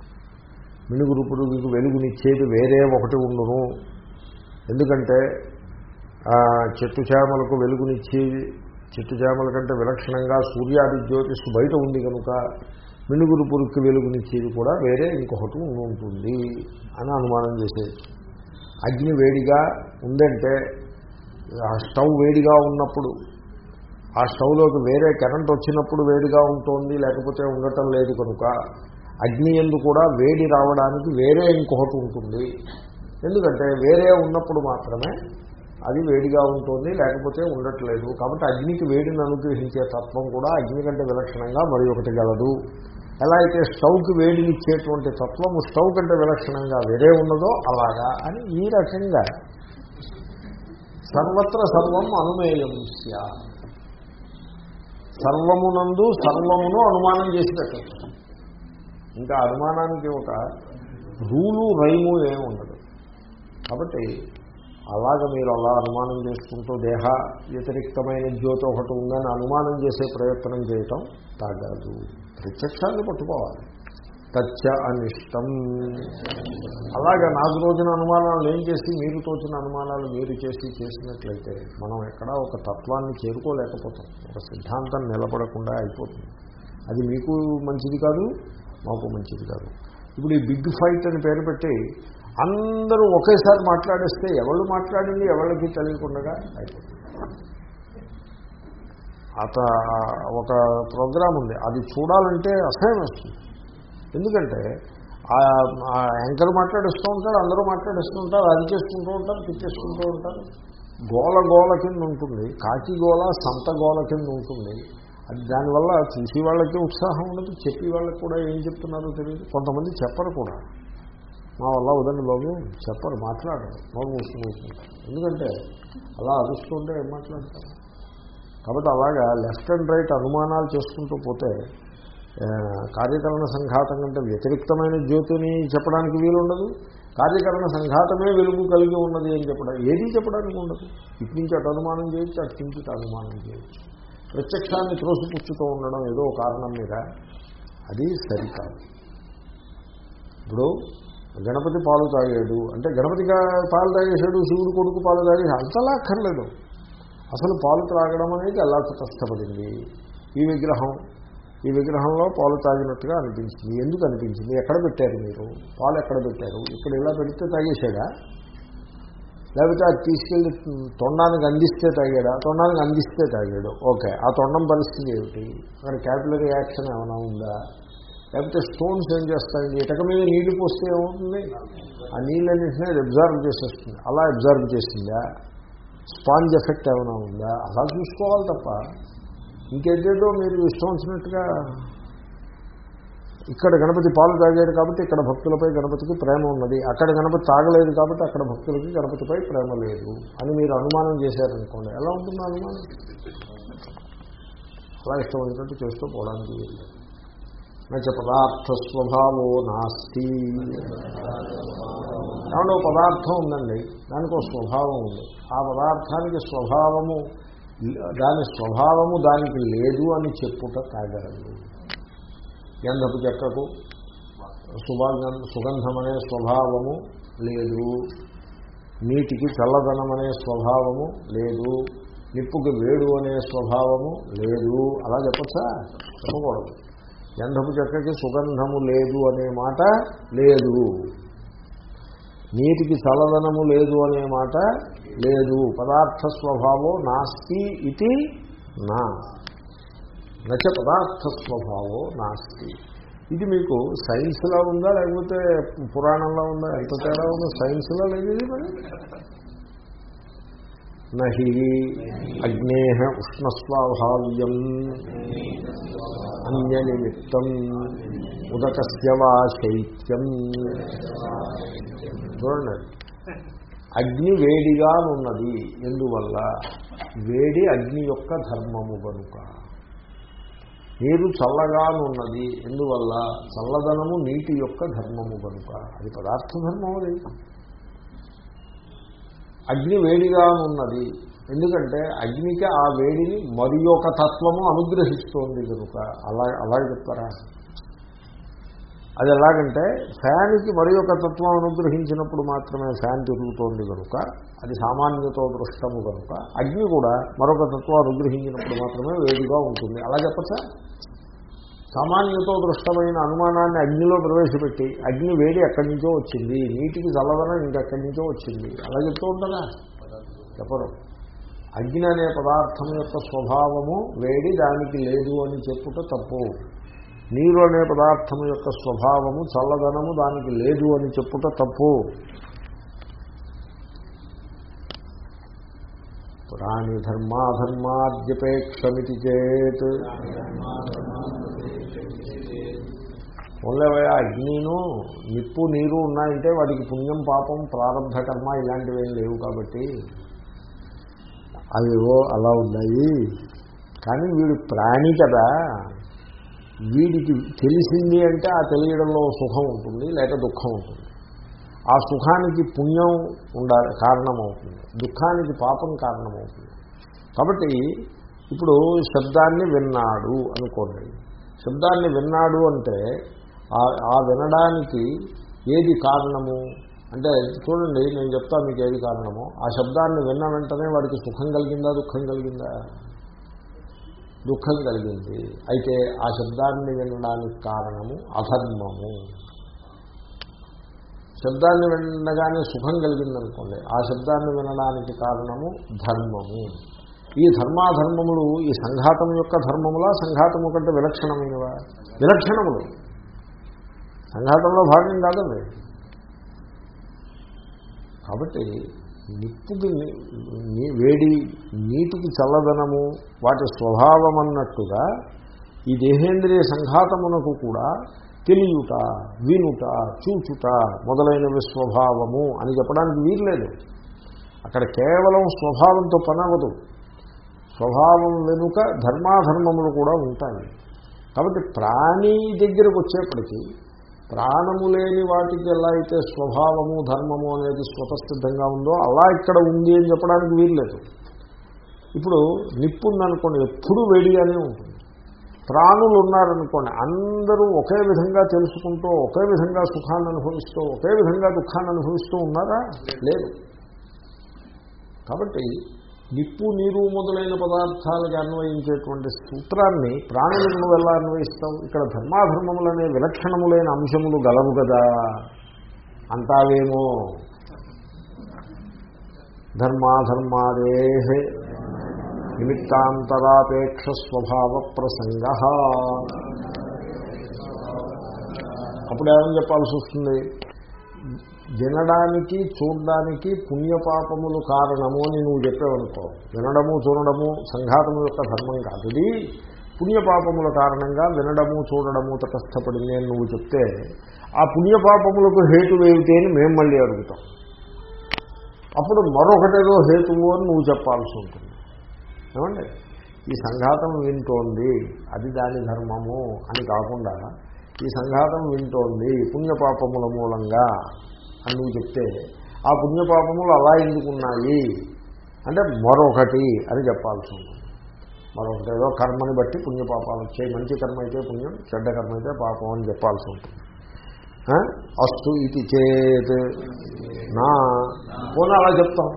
మినుగురు మీకు వెలుగునిచ్చేది వేరే ఒకటి ఉండును. ఎందుకంటే చెట్టు చేమలకు వెలుగునిచ్చేది చెట్టు చేమల కంటే విలక్షణంగా సూర్యాది జ్యోతిష్ బయట ఉంది కనుక మినుగురు పురుగుకి వెలుగునిచ్చేది కూడా వేరే ఇంకొకటి ఉంటుంది అని అనుమానం చేసేది. అగ్ని వేడిగా ఉందంటే ఆ స్టవ్ వేడిగా ఉన్నప్పుడు ఆ స్టవ్లోకి వేరే కరెంట్ వచ్చినప్పుడు వేడిగా ఉంటుంది లేకపోతే ఉండటం లేదు కనుక అగ్ని ఎందు కూడా వేడి రావడానికి వేరే ఇంకొకటి ఉంటుంది. ఎందుకంటే వేరే ఉన్నప్పుడు మాత్రమే అది వేడిగా ఉంటుంది లేకపోతే ఉండట్లేదు. కాబట్టి అగ్నికి వేడిని అనుగ్రహించే తత్వం కూడా అగ్ని కంటే విలక్షణంగా మరి ఒకటి గలదు. ఎలా అయితే స్టవ్కి వేడినిచ్చేటువంటి తత్వము స్టవ్ కంటే విలక్షణంగా వేరే ఉన్నదో అలాగా అని ఈ రకంగా సర్వత్ర సర్వం అనుమేయం సర్వమునందు సర్వమును అనుమానం చేసి పెట్టచ్చు. ఇంకా అనుమానానికి ఒక రూలు రైము ఏమి ఉండదు. కాబట్టి అలాగ మీరు అలా అనుమానం చేసుకుంటూ దేహ వ్యతిరిక్తమైన జ్యోతి ఒకటి ఉందని అనుమానం చేసే ప్రయత్నం చేయటం తాగదు. ప్రత్యక్షాన్ని పట్టుకోవాలి. తచ్చ అనిష్టం. అలాగే నాకు రోజున అనుమానాలు ఏం చేసి మీరు తోచిన అనుమానాలు మీరు చేసి చేసినట్లయితే మనం ఎక్కడా ఒక తత్వాన్ని చేరుకోలేకపోతాం. ఒక సిద్ధాంతం నిలబడకుండా అయిపోతుంది. అది మీకు మంచిది కాదు మాకు మంచిది కాదు. ఇప్పుడు ఈ బిగ్ ఫైట్ అని పేరు పెట్టి అందరూ ఒకేసారి మాట్లాడేస్తే ఎవరు మాట్లాడింది ఎవరికి తెలియకుండా అత ఒక ప్రోగ్రాం ఉంది. అది చూడాలంటే అసహ్యం వస్తుంది. ఎందుకంటే ఆ ఆ యాంకర్ మాట్లాడిస్తూ ఉంటారు అందరూ మాట్లాడిస్తూ ఉంటారు అది చేసుకుంటూ ఉంటారు తిట్టేసుకుంటూ ఉంటారు. గోల గోల కింద ఉంటుంది కాకి గోల సంత గోల కింద ఉంటుంది. అది దానివల్ల చూసి వాళ్ళకి ఉత్సాహం ఉండదు చెప్పి వాళ్ళకి కూడా ఏం చెప్తున్నారో తెలియదు. కొంతమంది చెప్పరు కూడా. మా వల్ల వదండి బాబు చెప్పరు మాట్లాడరు. నోరు మూసుకుని ఎందుకంటే అలా అరుస్తుంటే ఏం మాట్లాడతారు? కాబట్టి అలాగా లెఫ్ట్ అండ్ రైట్ అనుమానాలు చేసుకుంటూ పోతే కార్యకరణ సంఘాతం కంటే వ్యతిరిక్తమైన జ్యోతిని చెప్పడానికి వీలుండదు. కార్యకరణ సంఘాతమే వెలుగు కలిగి ఉన్నది అని చెప్పడం ఏది చెప్పడానికి ఉండదు. ఇటు నుంచి అటు అనుమానం చేయొచ్చు అటు నుంచి అనుమానం చేయొచ్చు. ప్రత్యక్షాన్ని త్రోసిపుచ్చుతూ ఉండడం ఏదో కారణం మీద అది సరికాదు. ఇప్పుడు గణపతి పాలు తాగాడు. అంటే గణపతిగా పాలు తాగేశాడు శివుడు కొడుకు పాలు తాగేసి అంతలా అక్కర్లేదు. అసలు పాలు త్రాగడం అనేది ఎలా కష్టపడింది ఈ విగ్రహం ఈ విగ్రహంలో పాలు తాగినట్టుగా అనిపించింది. ఎందుకు అనిపించింది? ఎక్కడ పెట్టారు మీరు? పాలు ఎక్కడ పెట్టారు? ఇక్కడ ఇలా పెడితే తాగేశాడా? లేకపోతే అది తీసుకెళ్ళి తొండానికి అందిస్తే తాగాడా? తొండానికి అందిస్తే తాగాడు. ఓకే. ఆ తొండం పరిస్థితి ఏమిటి? అక్కడ క్యాపిలరీ యాక్షన్ ఏమైనా ఉందా? లేకపోతే స్టోన్స్ ఏం చేస్తాయండి? ఇటక మీద నీళ్ళు పోస్తే ఏమవుతుంది? ఆ నీళ్ళన్నింటినీ అది అబ్జర్వ్ చేసేస్తుంది. అలా అబ్జర్వ్ చేసిందా? స్పాంజ్ ఎఫెక్ట్ ఏమైనా ఉందా? అలా చూసుకోవాలి తప్ప. ఇంకేదేదో మీరు స్టోన్స్ ఉన్నట్టుగా ఇక్కడ గణపతి పాలు తాగాడు కాబట్టి ఇక్కడ భక్తులపై గణపతికి ప్రేమ ఉన్నది. అక్కడ గణపతి తాగలేదు కాబట్టి అక్కడ భక్తులకి గణపతిపై ప్రేమ లేదు అని మీరు అనుమానం చేశారనుకోండి. ఎలా ఉంటుంది అనుమానం? అలా ఇష్టం చేస్తూ పోవడానికి వీలు నచ్చ పదార్థ స్వభావో నాస్తి. ఏమంటే పదార్థం ఉందండి. దానికి ఒక స్వభావం ఉంది. ఆ పదార్థానికి స్వభావము దాని స్వభావము దానికి లేదు అని చెప్పుట తాగరండి. గంధపు చెక్కకు సుగంధం సుగంధమనే స్వభావము లేదు. నీటికి చల్లదనమనే స్వభావము లేదు. నిప్పుకి వేడు అనే స్వభావము లేదు. అలా చెప్పచ్చా? చెప్పకూడదు. గంధపు చెక్కకి సుగంధము లేదు అనే మాట లేదు. నీటికి చల్లదనము లేదు అనే మాట లేదు. పదార్థ స్వభావం నాస్తి ఇది నా. నచ పదార్థ స్వభావో నాస్తి. ఇది మీకు సైన్స్లో ఉందా లేకపోతే పురాణంలో ఉందా? ఎంత తేడా ఉందో సైన్స్లో లేదు ఇది మరి? నహి అగ్నే ఉష్ణస్వాభావ్యం అన్యనిమిత్తం ఉదకస్య వా శైత్యం. చూడండి. అగ్ని వేడిగా ఉన్నది ఎందువల్ల? వేడి అగ్ని యొక్క ధర్మము కనుక. నీరు చల్లగానున్నది. ఎందువల్ల? చల్లదనము నీటి యొక్క ధర్మము కనుక. అది పదార్థ ధర్మం అది. అగ్ని వేడిగానున్నది. ఎందుకంటే అగ్నికి ఆ వేడిని మరి ఒక తత్వము అనుగ్రహిస్తోంది కనుక. అలా అలా చెప్తారా? అది ఎలాగంటే ఫ్యాన్కి మరి ఒక తత్వం అనుగ్రహించినప్పుడు మాత్రమే ఫ్యాన్ తిరుగుతోంది కనుక అది సామాన్యతో దృష్టము కనుక అగ్ని కూడా మరొక తత్వం అనుగ్రహించినప్పుడు మాత్రమే వేడిగా ఉంటుంది. అలా చెప్పచ్చా? సామాన్యతో దృష్టమైన అనుమానాన్ని అగ్నిలో ప్రవేశపెట్టి అగ్ని వేడి ఎక్కడి నుంచో వచ్చింది నీటికి చల్లదనం ఇంకెక్కడి నుంచో వచ్చింది అలా చెప్తూ ఉంటారా చెప్పరు. అగ్ని అనే పదార్థం యొక్క స్వభావము వేడి దానికి లేదు అని చెప్పుట తప్పు. నీరు అనే పదార్థం యొక్క స్వభావము చల్లదనము దానికి లేదు అని చెప్పుట తప్పు. ప్రాణి ధర్మాధర్మాద్యపేక్షమితి చేత్. ఓన్లేవయ్య అగ్నిను నిప్పు నీరు ఉన్నాయంటే వాటికి పుణ్యం పాపం ప్రారంభ కర్మ ఇలాంటివి ఏం లేవు కాబట్టి అవివో అలా ఉన్నాయి. కానీ వీడు ప్రాణి కదా. వీడికి తెలిసింది అంటే ఆ తెలియడంలో సుఖం ఉంటుంది లేక దుఃఖం ఉంటుంది. ఆ సుఖానికి పుణ్యం ఉండాలి కారణమవుతుంది దుఃఖానికి పాపం కారణమవుతుంది. కాబట్టి ఇప్పుడు శబ్దాన్ని విన్నాడు అనుకోండి. శబ్దాన్ని విన్నాడు అంటే ఆ వినడానికి ఏది కారణము? అంటే చూడండి నేను చెప్తా మీకు ఏది కారణమో. ఆ శబ్దాన్ని విన్న వెంటనే వాడికి సుఖం కలిగిందా దుఃఖం కలిగిందా? దుఃఖం కలిగింది. అయితే ఆ శబ్దాన్ని వినడానికి కారణము అధర్మము. శబ్దాన్ని వినగానే సుఖం కలిగిందనుకోండి. ఆ శబ్దాన్ని వినడానికి కారణము ధర్మము. ఈ ధర్మాధర్మములు ఈ సంఘాతం యొక్క ధర్మములా సంఘాతము కంటే విలక్షణమైనవా? విలక్షణములు. సంఘాతంలో భాగం కాదండి. కాబట్టి నిప్పుకి వేడి నీటికి చల్లదనము వాటి స్వభావం అన్నట్టుగా ఈ దేహేంద్రియ సంఘాతమునకు కూడా తెలియుట వినుట చూచుట మొదలైనవి స్వభావము అని చెప్పడానికి వీల్లేదు. అక్కడ కేవలం స్వభావంతో పనవదు స్వభావం వెనుక ధర్మాధర్మములు కూడా ఉంటాయి. కాబట్టి ప్రాణి దగ్గరకు వచ్చేప్పటికీ ప్రాణము లేని వాటికి ఎలా అయితే స్వభావము ధర్మము అనేది స్వతసిద్ధంగా ఉందో అలా ఇక్కడ ఉంది అని చెప్పడానికి వీల్లేదు. ఇప్పుడు నిప్పు ఉందనుకోండి వేడి అని ఉంటుంది. ప్రాణులు ఉన్నారనుకోండి అందరూ ఒకే విధంగా తెలుసుకుంటూ ఒకే విధంగా సుఖాన్ని అనుభవిస్తూ ఒకే విధంగా దుఃఖాన్ని అనుభవిస్తూ ఉన్నారా? లేదు. కాబట్టి నిప్పు నీరు మొదలైన పదార్థాలకు అన్వయించేటువంటి సూత్రాన్ని ప్రాణులకు నువ్వు ఎలా అన్వయిస్తావు? ఇక్కడ ధర్మాధర్మములనే విలక్షణములైన అంశములు గలవు కదా. అంటావేమో ధర్మాధర్మాదే నిమిత్తాంతరాపేక్ష స్వభావ ప్రసంగ అప్పుడు ఏమని చెప్పాల్సి వస్తుంది? వినడానికి చూడడానికి పుణ్యపాపములు కారణము అని నువ్వు చెప్పావనుకో. వినడము చూడడము సంఘాతము యొక్క ధర్మం కాదు. ఇది పుణ్యపాపముల కారణంగా వినడము చూడడము తటస్థపడింది అని నువ్వు చెప్తే ఆ పుణ్యపాపములకు హేతు ఏమిటి అని మేము మళ్ళీ అడుగుతాం. అప్పుడు మరొకటేదో హేతువు అని నువ్వు చెప్పాల్సి ఉంటుంది. ఏమండి? ఈ సంఘాతం వింటోంది అది దాని ధర్మము అని కాకుండా ఈ సంఘాతం వింటోంది పుణ్యపాపముల మూలంగా అని నువ్వు చెప్తే ఆ పుణ్యపాపములు అలా ఎందుకున్నాయి? అంటే మరొకటి అని చెప్పాల్సి ఉంటుంది. మరొకటి ఏదో కర్మని బట్టి పుణ్యపాపాలు వచ్చాయి. మంచి కర్మ అయితే పుణ్యం చెడ్డ కర్మ అయితే పాపం అని చెప్పాల్సి ఉంటుంది. అస్తు ఇది చేత్ నా. పోనీ అలా చెప్తాం.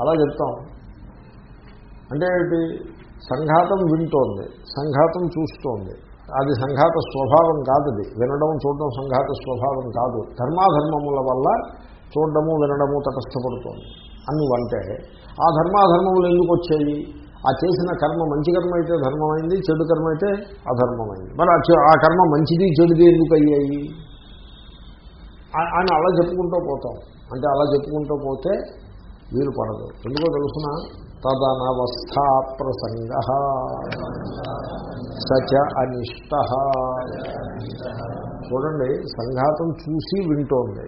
అలా చెప్తాం. అంటే సంఘాతం వింటోంది. సంఘాతం చూస్తోంది. అది సంఘాత స్వభావం కాదు అది వినడం చూడడం సంఘాత స్వభావం కాదు. ధర్మాధర్మముల వల్ల చూడడము వినడము తటస్థపడుతోంది. అని ఆ ధర్మాధర్మములు ఎందుకు వచ్చాయి? ఆ చేసిన కర్మ మంచి కర్మ అయితే ధర్మమైంది చెడు కర్మ అయితే అధర్మమైంది. మరి ఆ ఆ కర్మ మంచిది చెడుది ఎందుకు అయ్యాయి? అని అలా చెప్పుకుంటూ పోతాం. అంటే అలా చెప్పుకుంటూ పోతే వీలు పడదు. ఎందుకో తెలుసిన? తదనవస్థా ప్రసంగ సచ అనిష్ట చూడండి సంఘాతం చూసి వింటోంది.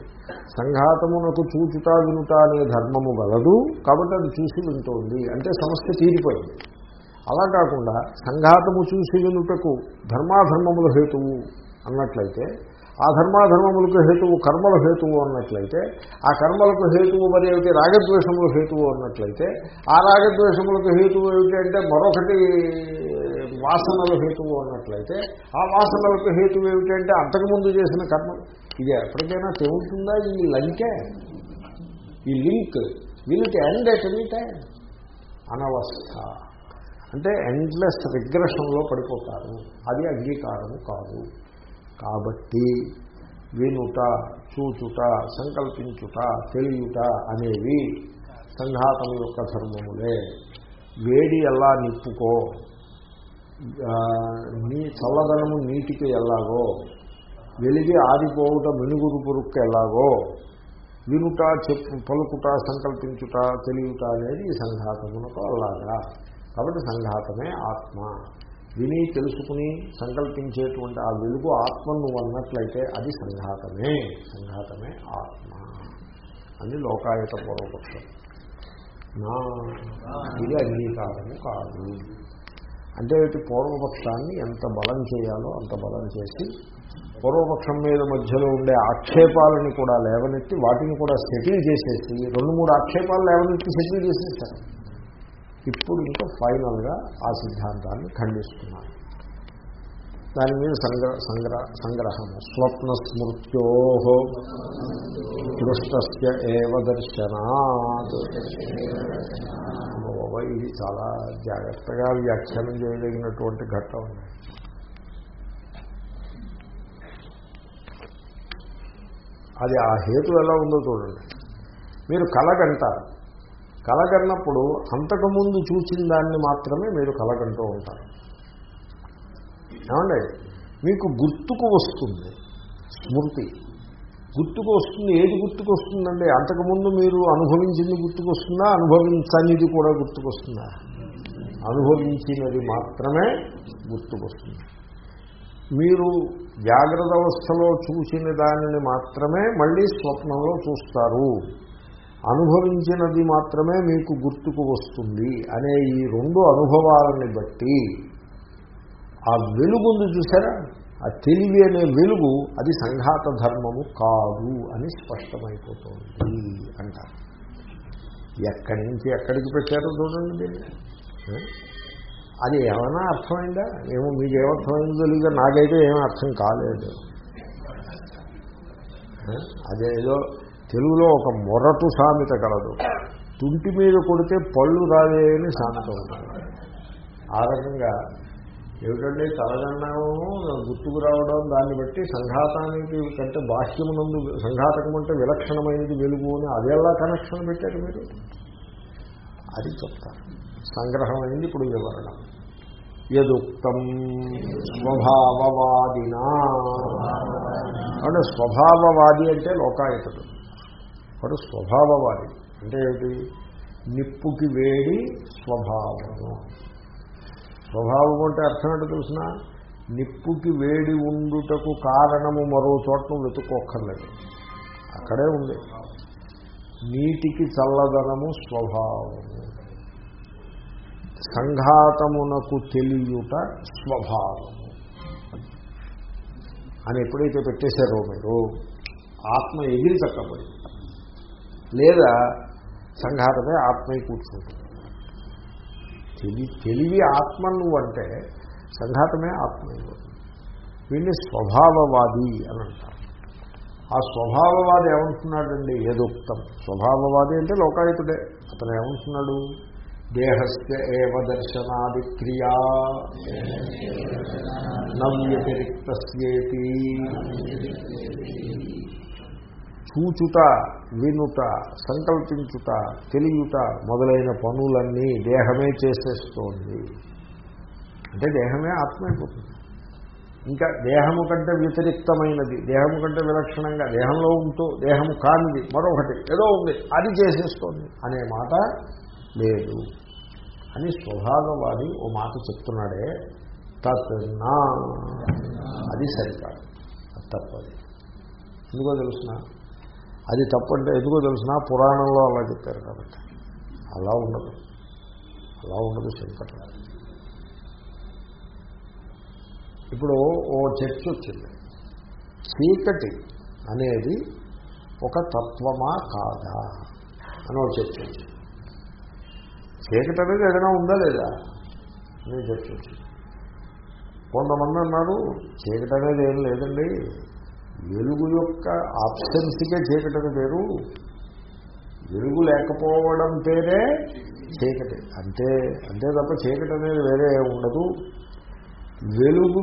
సంఘాతమునకు చూచుట వినుట అనే ధర్మము గలదు కాబట్టి అది చూసి వింటోంది. అంటే సమస్య తీరిపోయింది. అలా కాకుండా సంఘాతము చూసి వినుటకు ధర్మాధర్మముల హేతువు అన్నట్లయితే ఆ ధర్మాధర్మములకు హేతువు కర్మల హేతువు అన్నట్లయితే ఆ కర్మలకు హేతువు మరి ఏమిటి? రాగద్వేషముల హేతువు అన్నట్లయితే ఆ రాగద్వేషములకు హేతువు ఏమిటంటే మరొకటి వాసనల హేతువు అన్నట్లయితే ఆ వాసనలకు హేతువు ఏమిటంటే అంతకుముందు చేసిన కర్మలు. ఇది ఎప్పటికైనా తెగుతుందా ఈ లంకే. ఈ లింక్. వీళ్ళకి ఎండ్ ఎట్ ఎనీ టైం అనవస్థ. అంటే ఎండ్లెస్ రిగ్రెషన్లో పడిపోతారు. అది అంగీకారము కాదు. కాబట్టి వినుట చూచుట సంకల్పించుట తెలియుట అనేవి సంఘాతం యొక్క ధర్మములే. వేడి ఎలా నిప్పుకో నీ చల్లదనము నీటికి ఎలాగో వెలిగి ఆరిపోవుట మినుగురు పురుక్కు ఎలాగో వినుట చెప్పు పలుకుట సంకల్పించుట తెలియట అనేది ఈ సంఘాతమునకు అలాగా. కాబట్టి సంఘాతమే ఆత్మ. విని తెలుసుకుని సంకల్పించేటువంటి ఆ వెలుగు ఆత్మ నువ్వు అన్నట్లయితే అది సంఘాతమే. సంఘాతమే ఆత్మ. అని లోకాయత పూర్వపక్షం. నా ఇది అంగీకారము కాదు. అంటే ఇటు పూర్వపక్షాన్ని ఎంత బలం చేయాలో అంత బలం చేసి పూర్వపక్షం మీద మధ్యలో ఉండే ఆక్షేపాలను కూడా లేవనెత్తి వాటిని కూడా సెటిల్ చేసేసి రెండు మూడు ఆక్షేపాలు లేవనెత్తి సెటిల్ చేసేస్తారు ఇప్పుడు ఇంకా ఫైనల్గా ఆ సిద్ధాంతాన్ని ఖండిస్తున్నారు దాని మీద సంగ్రహ సంగ్రహ. సంగ్రహము స్వప్న స్మృత్యో దృష్టస్య ఏవ దర్శనాత్. ఇది చాలా జాగ్రత్తగా వ్యాఖ్యానం చేయదగినటువంటి ఘట్టం. ఉంది అది ఆ హేతు ఎలా ఉందో చూడండి. మీరు కలగంటారు కలగన్నప్పుడు అంతకుముందు చూసిన దాన్ని మాత్రమే మీరు కలగంటూ ఉంటారు. ఏమండి? మీకు గుర్తుకు వస్తుంది స్మృతి. గుర్తుకు వస్తుంది ఏది గుర్తుకు వస్తుందండి? అంతకుముందు మీరు అనుభవించింది గుర్తుకు వస్తుందా? అనుభవించనిది కూడా గుర్తుకొస్తుందా అనుభవించినది మాత్రమే గుర్తుకొస్తుంది మీరు జాగ్రత్త అవస్థలో చూసిన దానిని మాత్రమే మళ్ళీ స్వప్నంలో చూస్తారు. అనుభవించినది మాత్రమే మీకు గుర్తుకు వస్తుంది అనే ఈ రెండు అనుభవాలని బట్టి ఆ వెలుగుంది చూసారా? ఆ తెలివి అనే వెలుగు అది సంఘాత ధర్మము కాదు అని స్పష్టమైపోతుంది అంటారు. ఎక్కడి నుంచి ఎక్కడికి పెట్టారో చూడండి దీన్ని. అది ఏమైనా అర్థమైందా? ఏమో మీకు ఏమర్థమైందో తెలియదు? నాకైతే ఏమీ అర్థం కాలేదు. అదేదో తెలుగులో ఒక మొరటు సామెత కలదు. తుంటి మీద కొడితే పళ్ళు రాలే అని సామెత ఉంటుంది. ఆ రకంగా ఏమిటంటే తలదండము గుర్తుకు రావడం దాన్ని బట్టి సంఘాతానికి కంటే బాహ్యమునందు సంఘాతకం అంటే విలక్షణమైనది వెలుగు అని అదేలా కనెక్షన్ పెట్టారు మీరు? అది చెప్తారు. సంగ్రహం అయింది ఇప్పుడు వివరణ. యదుక్తం స్వభావవాదినా. అంటే స్వభావవాది అంటే లోకాయుతుడు. వాడు. స్వభావవాది అంటే ఏమిటి? నిప్పుకి వేడి స్వభావము. స్వభావం అంటే అర్థం ఏంటో తెలిసిన? నిప్పుకి వేడి ఉండుటకు కారణము మరో చోట వెతుక్కోక్కర్లేదు. అక్కడే ఉంది. నీటికి చల్లదనము స్వభావము. సంఘాతమునకు తెలియుట స్వభావము. అని ఎప్పుడైతే పెట్టేశారో మీరు ఆత్మ ఎగిరి చక్కబడింది. లేదా సంఘాతమే ఆత్మయి కూర్చుంటుంది. తెలి తెలివి ఆత్మ నువ్వంటే సంఘాతమే ఆత్మ వీడిని స్వభావవాది అని అంటారు. ఆ స్వభావవాది ఏమంటున్నాడండి? ఏదోక్తం. స్వభావవాది అంటే లోకాయుతుడే. అతను ఏమంటున్నాడు? దేహస్య ఏవ దర్శనాది క్రియా. నవ్యతిరిక్తస్యేతి చూచుట వినుట సంకల్పించుట తెలియుట మొదలైన పనులన్నీ దేహమే చేసేస్తోంది. అంటే దేహమే ఆత్మైపోతుంది. ఇంకా దేహము కంటే వ్యతిరిక్తమైనది దేహము కంటే విలక్షణంగా దేహంలో ఉంటూ దేహము కానిది మరొకటి ఏదో ఉంది అది చేసేస్తోంది అనే మాట లేదు. అని స్వభావవాది ఓ మాట చెప్తున్నాడే తత్ నా. అది సరికాదు. అది తప్పది. ఎందుకో తెలుసిన? అది తప్పంటే ఎందుకో తెలిసిన పురాణంలో అలా చెప్పారు కాబట్టి. అలా ఉండదు. అలా ఉండదు శంకర్ ఇప్పుడు ఓ చర్చ వచ్చింది. చీకటి అనేది ఒక తత్వమా కాదా అని ఒక చర్చ వచ్చింది. చీకటి అనేది ఏదైనా ఉందా లేదా అని చర్చ వచ్చింది. కొంతమంది అన్నారు చీకటి అనేది ఏం లేదండి. వెలుగు యొక్క ఆబ్సెన్స్కే చీకటి పేరు వెలుగు లేకపోవడం పేరే చీకటి. అంతే అంతే తప్ప చీకటి అనేది వేరే ఉండదు. వెలుగు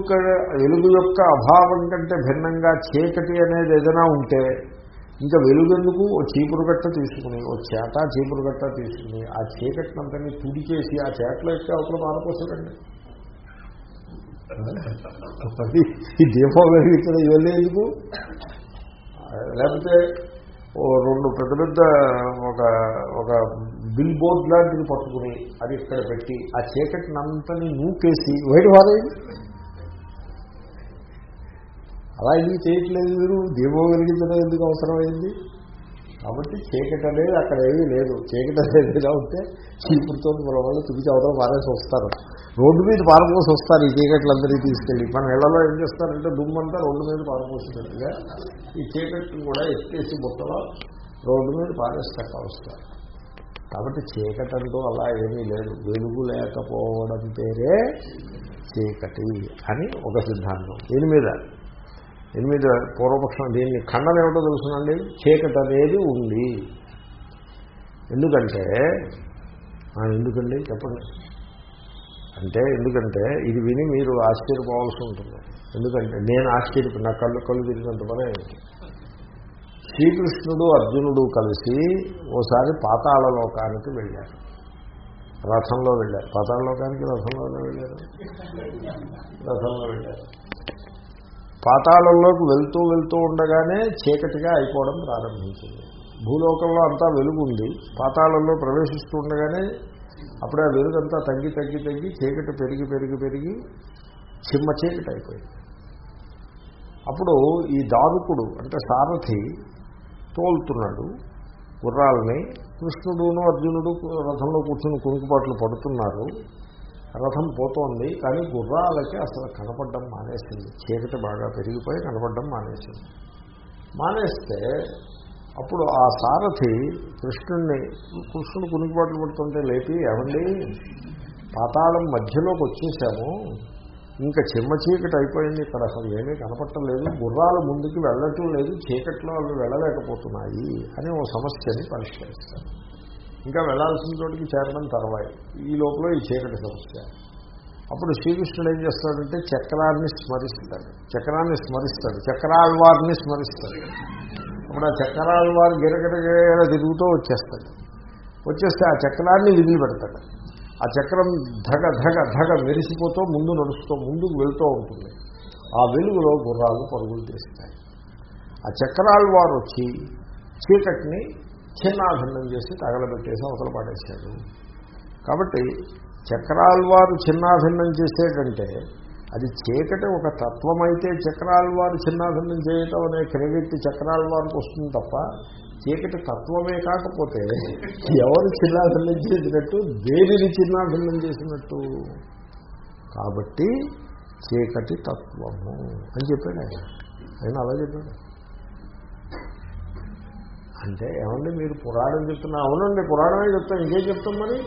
వెలుగు యొక్క అభావం కంటే భిన్నంగా చీకటి అనేది ఏదైనా ఉంటే ఇంకా వెలుగెందుకు? ఓ చీపురు గట్ట తీసుకుని ఓ చేట చీపురు గట్ట తీసుకుని ఆ చీకటినంతని తుడిచేసి ఆ చేటలో ఎక్కి అవతల మారపోసాడండి ఈ దీపం వెలిగించిన ఇవన్నీ ఎందుకు? లేకపోతే ఓ రెండు పెద్ద పెద్ద ఒక ఒక బిల్ బోర్డ్ లాంటిది పట్టుకుని అది ఇక్కడ పెట్టి ఆ చీకటిని అంతని నూకేసి వైట్ వారేది అలా ఏం చేయట్లేదు మీరు? దీపం వెలిగించడం ఎందుకు అవసరమైంది? కాబట్టి చీకటి అనేది అక్కడ ఏమీ లేదు. చీకటి అనేది ఎలా ఉంటే మన వాళ్ళు తుడిచి అవతల పారేసి వస్తారు. రోడ్డు మీద పారపోసి వస్తారు ఈ చీకట్లందరినీ తీసుకెళ్ళి. మన ఇళ్ళలో ఏం చేస్తారంటే దుమ్మంతా రోడ్డు మీద పారపోసినట్టుగా ఈ చీకట్లు కూడా ఎత్తేసి బుట్టలో రోడ్డు మీద పారేస్తాక వస్తారు. కాబట్టి చీకటి అంటూ అలా ఏమీ లేదు. వెలుగు లేకపోవడం పేరే చీకటి అని ఒక సిద్ధాంతం. దీని మీద ఎనిమిది పూర్వపక్షం దీన్ని ఖండన ఏమిటో తెలుసునండి? చీకటి అనేది ఉంది. ఎందుకంటే ఎందుకండి? చెప్పండి. అంటే ఎందుకంటే ఇది విని మీరు ఆశ్చర్యపోవాల్సి ఉంటుంది. ఎందుకంటే నేను ఆశ్చర్యపో నా కళ్ళు కళ్ళు తిరిగినంత పనే శ్రీకృష్ణుడు అర్జునుడు కలిసి ఓసారి పాతాళ లోకానికి వెళ్ళారు. రథంలో వెళ్ళారు. పాతాళ లోకానికి రథంలోనే వెళ్ళారు? రథంలో వెళ్ళారు. పాతాళంలోకి వెళ్తూ వెళ్తూ ఉండగానే చీకటిగా అయిపోవడం ప్రారంభించింది. భూలోకంలో అంతా వెలుగుంది పాతాళంలో ప్రవేశిస్తూ ఉండగానే అప్పుడే ఆ వెలుగంతా తగ్గి తగ్గి తగ్గి చీకటి పెరిగి పెరిగి పెరిగి చిమ్మ చీకటి అయిపోయింది. అప్పుడు ఈ దారుకుడు అంటే సారథి తోలుతున్నాడు. గుర్రాలని కృష్ణుడును అర్జునుడు రథంలో కూర్చుని కునుకుపాట్లు పడుతున్నారు. రథం పోతోంది కానీ గుర్రాలకి అసలు కనపడడం మానేసింది. చీకటి బాగా పెరిగిపోయి కనపడడం మానేసింది. మానేస్తే అప్పుడు ఆ సారథి కృష్ణుణ్ణి కృష్ణుడు కునికిపాట్లు పడుతుంటే లేపి ఏమండి పాతాళం మధ్యలోకి వచ్చేసాము. ఇంకా చిమ్మ చీకటి అయిపోయింది. ఇక్కడ అసలు ఏమీ కనపట్టలేదు. గుర్రాలు ముందుకు వెళ్ళటం లేదు. చీకట్లో అవి వెళ్ళలేకపోతున్నాయి అని ఓ సమస్యని పరిష్కరిస్తారు. ఇంకా వెళ్ళాల్సిన చోటికి చేరడం తర్వాయి. ఈ లోపల ఈ చీకటి సమస్య. అప్పుడు శ్రీకృష్ణుడు ఏం చేస్తాడంటే చక్రాన్ని స్మరిస్తాడు. చక్రాన్ని స్మరిస్తాడు. చక్రాల్వారిని స్మరిస్తాడు. అప్పుడు ఆ చక్రాల్వారు గిరగిరగిర తిరుగుతూ వచ్చేస్తాడు. వచ్చేస్తే ఆ చక్రాన్ని విధులు పెడతాడు ఆ చక్రం ధగ ధగ ధగ మెరిసిపోతూ ముందు నడుస్తూ ముందుకు వెళ్తూ ఉంటుంది. ఆ వెలుగులో గుర్రాలు పరుగులు తీస్తాయి. ఆ చక్రాల వారు వచ్చి చీకటిని చిన్నాభిన్నం చేసి తగలబెట్టేసి అవతల పాడేశాడు కాబట్టి చక్రాల్వారు చిన్నాభిన్నం చేసేటంటే అది చీకటి ఒక తత్వమైతే చక్రాల్వారు చిన్నాభిన్నం చేయటం అనే క్రెడిట్ చక్రాల్వారికి వస్తుంది తప్ప చీకటి తత్వమే కాకపోతే ఎవరు చిన్నాభిన్నం చేసినట్టు దేనిని చిన్నాభిన్నం చేసినట్టు? కాబట్టి చీకటి తత్వము అని చెప్పాడు ఆయన. ఆయన అలా చెప్పాడు. అంటే ఏమండి మీరు పురాణం చెప్తున్నా అవునండి పురాణమే చెప్తాం ఇంకేం చెప్తాం మరి?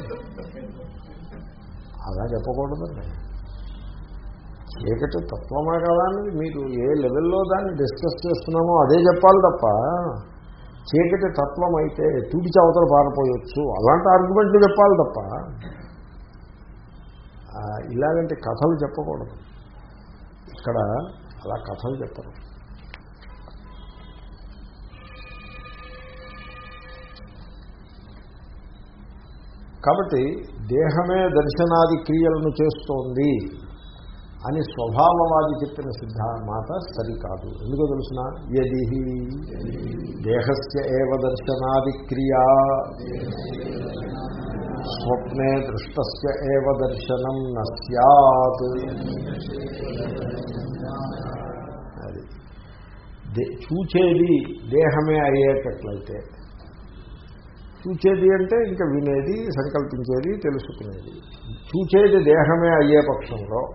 అలా చెప్పకూడదండి. చీకటి తత్వమే కదా అని మీరు ఏ లెవెల్లో దాన్ని డిస్కస్ చేస్తున్నామో అదే చెప్పాలి తప్ప చీకటి తత్వం అయితే తుడిచి అవతల పారిపోయొచ్చు. అలాంటి ఆర్గ్యుమెంట్లు చెప్పాలి తప్ప ఇలాగంటి కథలు చెప్పకూడదు. ఇక్కడ అలా కథలు చెప్పరు. కాబట్టి దేహమే దర్శనాది క్రియలను చేస్తోంది అని స్వభావవాది చెప్పిన సిద్ధామాట సరికాదు. ఎందుకో తెలుసిన? యది దేహస్య ఏవ దర్శనాది క్రియా. స్వప్నే దృష్టస్య ఏవ దర్శనం నస్యాత్ అది. చూచేది దేహమే అయ్యేటట్లయితే చూచేది అంటే ఇంకా వినేది సంకల్పించేది తెలుసుకునేది. చూచేది దేహమే అయ్యే పక్షంలో.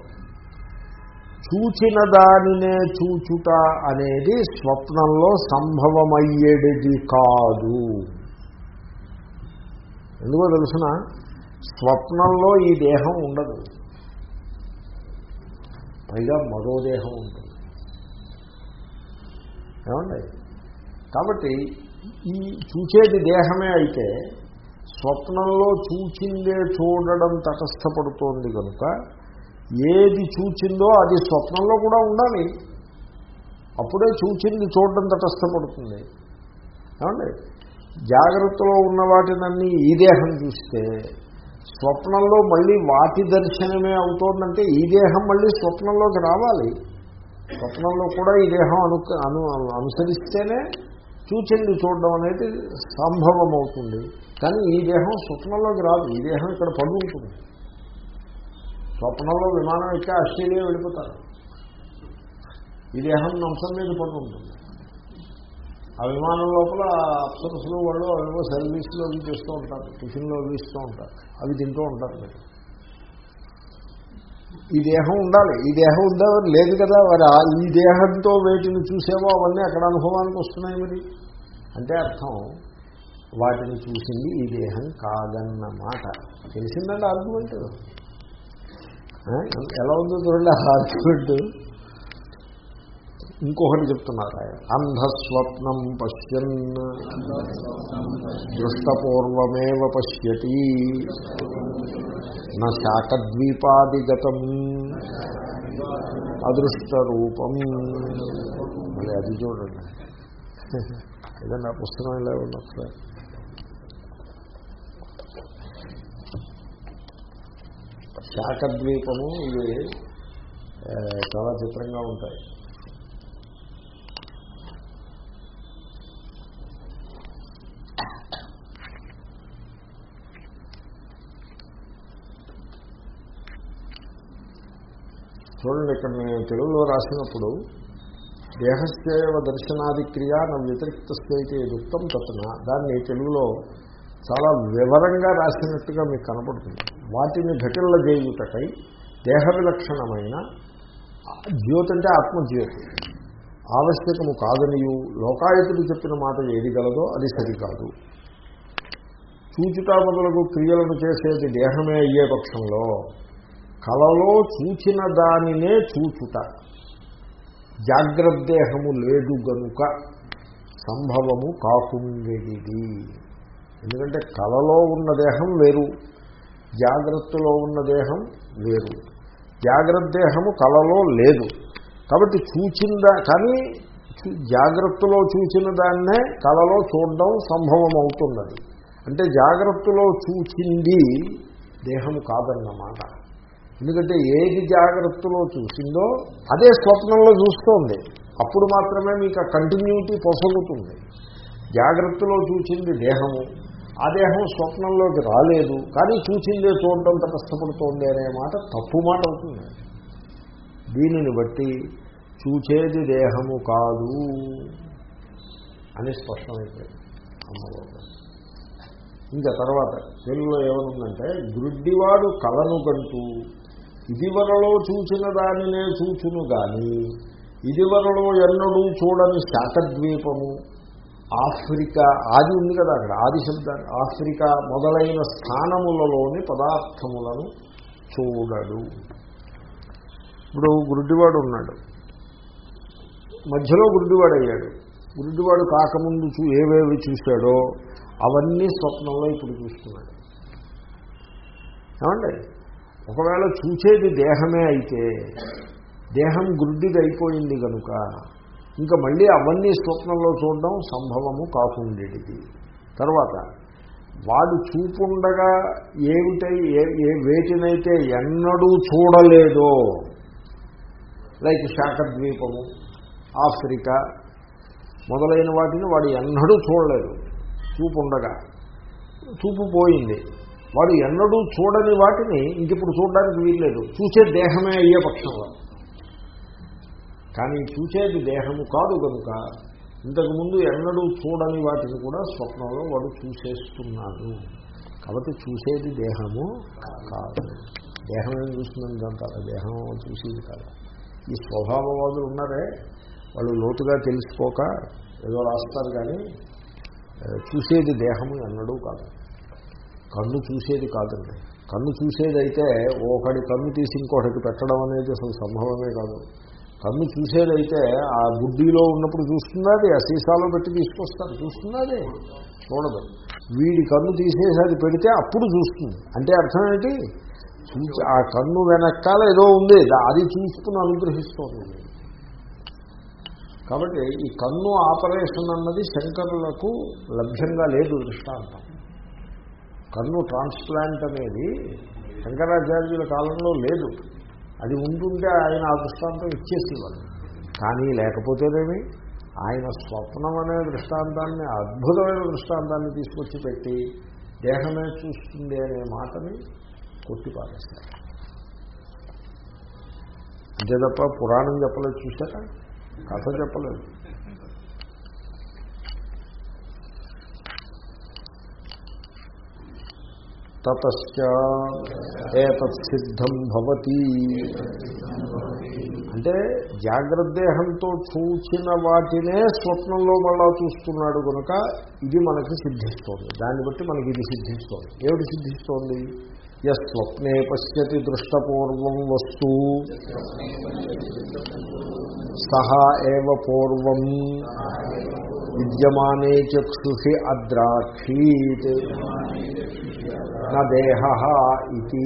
చూచిన దానినే చూచుట అనేది స్వప్నంలో సంభవమయ్యేది కాదు. ఎందుకో తెలుసిన? స్వప్నంలో ఈ దేహం ఉండదు. పైగా మరో దేహం ఉంటుంది. ఏమండి? కాబట్టి ఈ చూచేది దేహమే అయితే స్వప్నంలో చూచిందే చూడడం తటస్థపడుతోంది కనుక ఏది చూచిందో అది స్వప్నంలో కూడా ఉండాలి. అప్పుడే చూచింది చూడడం తటస్థపడుతుంది. ఏమండి? జాగ్రత్తలో ఉన్న వాటినన్నీ ఈ దేహం చూస్తే స్వప్నంలో మళ్ళీ వాటి దర్శనమే అవుతోందంటే ఈ దేహం మళ్ళీ స్వప్నంలోకి రావాలి. స్వప్నంలో కూడా ఈ దేహం అను అను అనుసరిస్తేనే చూచింది చూడడం అనేది సంభవం అవుతుంది కానీ ఈ దేహం స్వప్నంలోకి రాదు. ఈ దేహం ఇక్కడ పడి ఉంటుంది స్వప్నంలో విమానం ఎక్కి ఆస్ట్రేలియా వెళ్ళిపోతారు. ఈ దేహం అంశం మీద పడి ఉంటుంది ఆ విమానం లోపల అప్సరసులు వాళ్ళు అవేవో సర్వీస్లో అవి చేస్తూ ఉంటారు. టిఫిన్లో అవి ఇస్తూ ఉంటారు. అవి తింటూ ఉంటారు. మీరు ఈ దేహం ఉండాలి ఈ దేహం ఉందా లేదు కదా మరి ఈ దేహంతో వేటిని చూసేవో అవన్నీ అక్కడ అనుభవానికి వస్తున్నాయి మరి. అంటే అర్థం వాటిని చూసింది ఈ దేహం కాదన్నమాట. తెలిసిందండి ఆర్గ్యుమెంట్ ఎలా ఉందో చూడండి ఆర్గ్యుమెంట్ ఇంకొకటి చెప్తున్నారు ఆయన. అంధస్వప్నం పశ్యన్. దృష్టపూర్వమేవ పశ్యతి. నాకద్వీపాదిగతం అదృష్టరూపం. మళ్ళీ అది చూడండి. ఏదన్నా పుస్తకం ఇలా ఉన్నప్పుడు శాఖద్వీపము ఇవి చాలా చిత్రంగా ఉంటాయి. చూడండి ఇక్కడ నేను తెలుగులో రాసినప్పుడు దేహస్యవ దర్శనాది క్రియ నా వ్యతిరిక్తస్థైతే యుక్తం తప్పన దాన్ని తెలుగులో చాలా వివరంగా రాసినట్టుగా మీకు కనపడుతుంది. వాటిని ఘటనల చేయుటకై దేహ విలక్షణమైన జ్యోతి అంటే ఆత్మజ్యోతి. ఆవశ్యకము కాదనియు లోకాయతుడు చెప్పిన మాట ఏది గలదో అది సరికాదు. చూచుట మొదలగు క్రియలను చేసేది దేహమే అయ్యే పక్షంలో. కలలో చూచిన దానినే చూచుట. జాగ్రత్తదేహము లేదు గనుక సంభవము కాకుండేది ఎందుకంటే కలలో ఉన్న దేహం వేరు జాగ్రత్తలో ఉన్న దేహం వేరు. జాగ్రత్త దేహము కలలో లేదు. కాబట్టి చూచిందా కానీ జాగ్రత్తలో చూచిన దాన్నే కలలో చూడడం సంభవం అవుతున్నది అంటే జాగ్రత్తలో చూచింది దేహము కాదన్నమాట. ఎందుకంటే ఏది జాగ్రత్తలో చూసిందో అదే స్వప్నంలో చూస్తోంది. అప్పుడు మాత్రమే మీకు ఆ కంటిన్యూటీ పొసగుతుంది. జాగ్రత్తలో చూసింది దేహము. ఆ దేహం స్వప్నంలోకి రాలేదు. కానీ చూసిందే చూడటం తటస్థపడుతోంది అనే మాట తప్పు మాట అవుతుంది. దీనిని బట్టి చూచేది దేహము కాదు అని స్పష్టమైపోయింది అమ్మవారు. ఇంకా తర్వాత తెలుగులో ఏమనుందంటే గుడ్డివాడు కలను కంటూ ఇదివరలో చూచిన దానినే చూచును గాని ఇదివరలో ఎన్నడూ చూడని శాతద్వీపము ఆఫ్రికా ఆది ఉంది కదా అక్కడ ఆది శబ్దాన్ని ఆఫ్రికా మొదలైన స్థానములలోని పదార్థములను చూడడు. ఇప్పుడు గురుడివాడు ఉన్నాడు. మధ్యలో గురుడివాడయ్యాడు గురుడివాడు కాకముందు చూ ఏవేవి చూశాడో అవన్నీ స్వప్నంలో ఇప్పుడు చూస్తున్నాడు. ఏమండి? ఒకవేళ చూసేది దేహమే అయితే దేహం గుడ్డిది అయిపోయింది కనుక ఇంకా మళ్ళీ అవన్నీ స్వప్నంలో చూడడం సంభవము కాకుండేటిది. తర్వాత వాడు చూపుండగా ఏమిటై ఏ వేటినైతే ఎన్నడూ చూడలేదో లైక్ శాఖద్వీపము ఆఫ్రికా మొదలైన వాటిని వాడు ఎన్నడూ చూడలేదు. చూపుండగా చూపు పోయింది. వాడు ఎన్నడూ చూడని వాటిని ఇంకిప్పుడు చూడడానికి వీల్లేదు. చూసే దేహమే అయ్యే పక్షంలో కానీ చూసేది దేహము కాదు కనుక ఇంతకుముందు ఎన్నడూ చూడని వాటిని కూడా స్వప్నంలో వాడు చూసేస్తున్నాడు. కాబట్టి చూసేది దేహము కాదు. దేహం ఏం చూస్తుందని అంటారు దేహం చూసేది కాదు. ఈ స్వభావవాదులు ఉన్నారే వాళ్ళు లోతుగా తెలుసుకోక ఏదో రాస్తారు కానీ చూసేది దేహము ఎన్నడూ కాదు. కన్ను చూసేది కాదండి. కన్ను చూసేదైతే ఒకడి ఒకటి కన్ను తీసి ఇంకొకటికి పెట్టడం అనేది అసలు సంభవమే కాదు. కన్ను చూసేదైతే ఆ గుడ్డీలో ఉన్నప్పుడు చూస్తున్నది ఆ సీసాలో పెట్టి తీసుకొస్తారు. చూస్తున్నది చూడదు. వీడి కన్ను తీసేసి అది పెడితే అప్పుడు చూస్తుంది. అంటే అర్థం ఏంటి? ఆ కన్ను వెనకాల ఏదో ఉంది. అది చూసుకుని అనుగ్రహిస్తుంది. కాబట్టి ఈ కన్ను ఆపరేషన్ అన్నది శంకరులకు లభ్యంగా లేదు దృష్టాంతం. కన్ను ట్రాన్స్ప్లాంట్ అనేది శంకరాచార్యుల కాలంలో లేదు. అది ఉంటుంటే ఆయన ఆ దృష్టాంతం ఇచ్చేసేవాడు. కానీ లేకపోతేనేమి ఆయన స్వప్నం అనే దృష్టాంతాన్ని అద్భుతమైన దృష్టాంతాన్ని తీసుకొచ్చి పెట్టి దేహమే చూస్తుంది అనే మాటని కొట్టిపారేస్తారు అంతే తప్ప పురాణం చెప్పలేదు చూశారా? కథ చెప్పలేదు. తతశ్చ సిద్ధం భవతి. అంటే జాగ్రత్త దేహంతో చూచిన వాటినే స్వప్నంలో మళ్ళా చూస్తున్నాడు కనుక ఇది మనకి సిద్ధిస్తోంది. దాన్ని బట్టి మనకి ఇది సిద్ధిస్తోంది. ఏమిటి సిద్ధిస్తోంది? ఎస్ స్వప్నే పశ్యతి దృష్టపూర్వం వస్తు. సహా ఏవ పూర్వం. విద్యమానే చక్షుషి అద్రాక్షీత్. దేహ ఇది.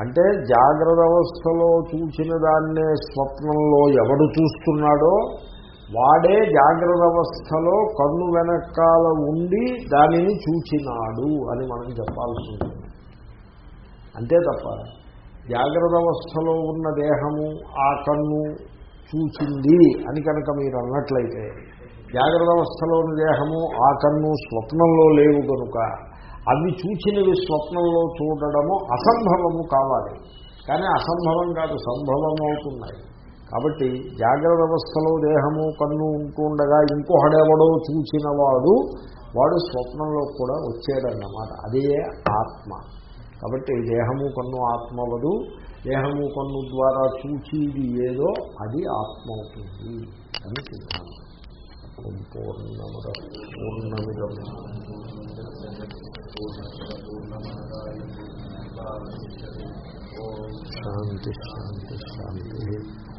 అంటే జాగ్రత్త అవస్థలో చూసిన దాన్నే స్వప్నంలో ఎవడు చూస్తున్నాడో వాడే జాగ్రత్త అవస్థలో కన్ను వెనకాల ఉండి దానిని చూచినాడు అని మనం చెప్పాల్సి ఉంటుంది అంతే తప్ప జాగ్రత్త అవస్థలో ఉన్న దేహము ఆ కన్ను చూచింది అని కనుక మీరు అన్నట్లయితే జాగ్రత్త అవస్థలోని దేహము ఆ కన్ను స్వప్నంలో లేవు కనుక అవి చూచినవి స్వప్నంలో చూడడము అసంభవము కావాలి. కానీ అసంభవం కాదు సంభవం అవుతున్నాయి కాబట్టి జాగ్రత్త వ్యవస్థలో దేహము కన్ను ఉంటుండగా ఇంకొకడెవడో చూసినవాడు వాడు స్వప్నంలో కూడా వచ్చాడన్నమాట అదే ఆత్మ. కాబట్టి దేహము కన్ను ఆత్మవదు దేహము కన్ను ద్వారా చూచిది ఏదో అది ఆత్మ అవుతుంది అని సిద్ధాంతం. పూర్ణముద. పూర్ణమిదం. శాంతి శాంతి శాంతి.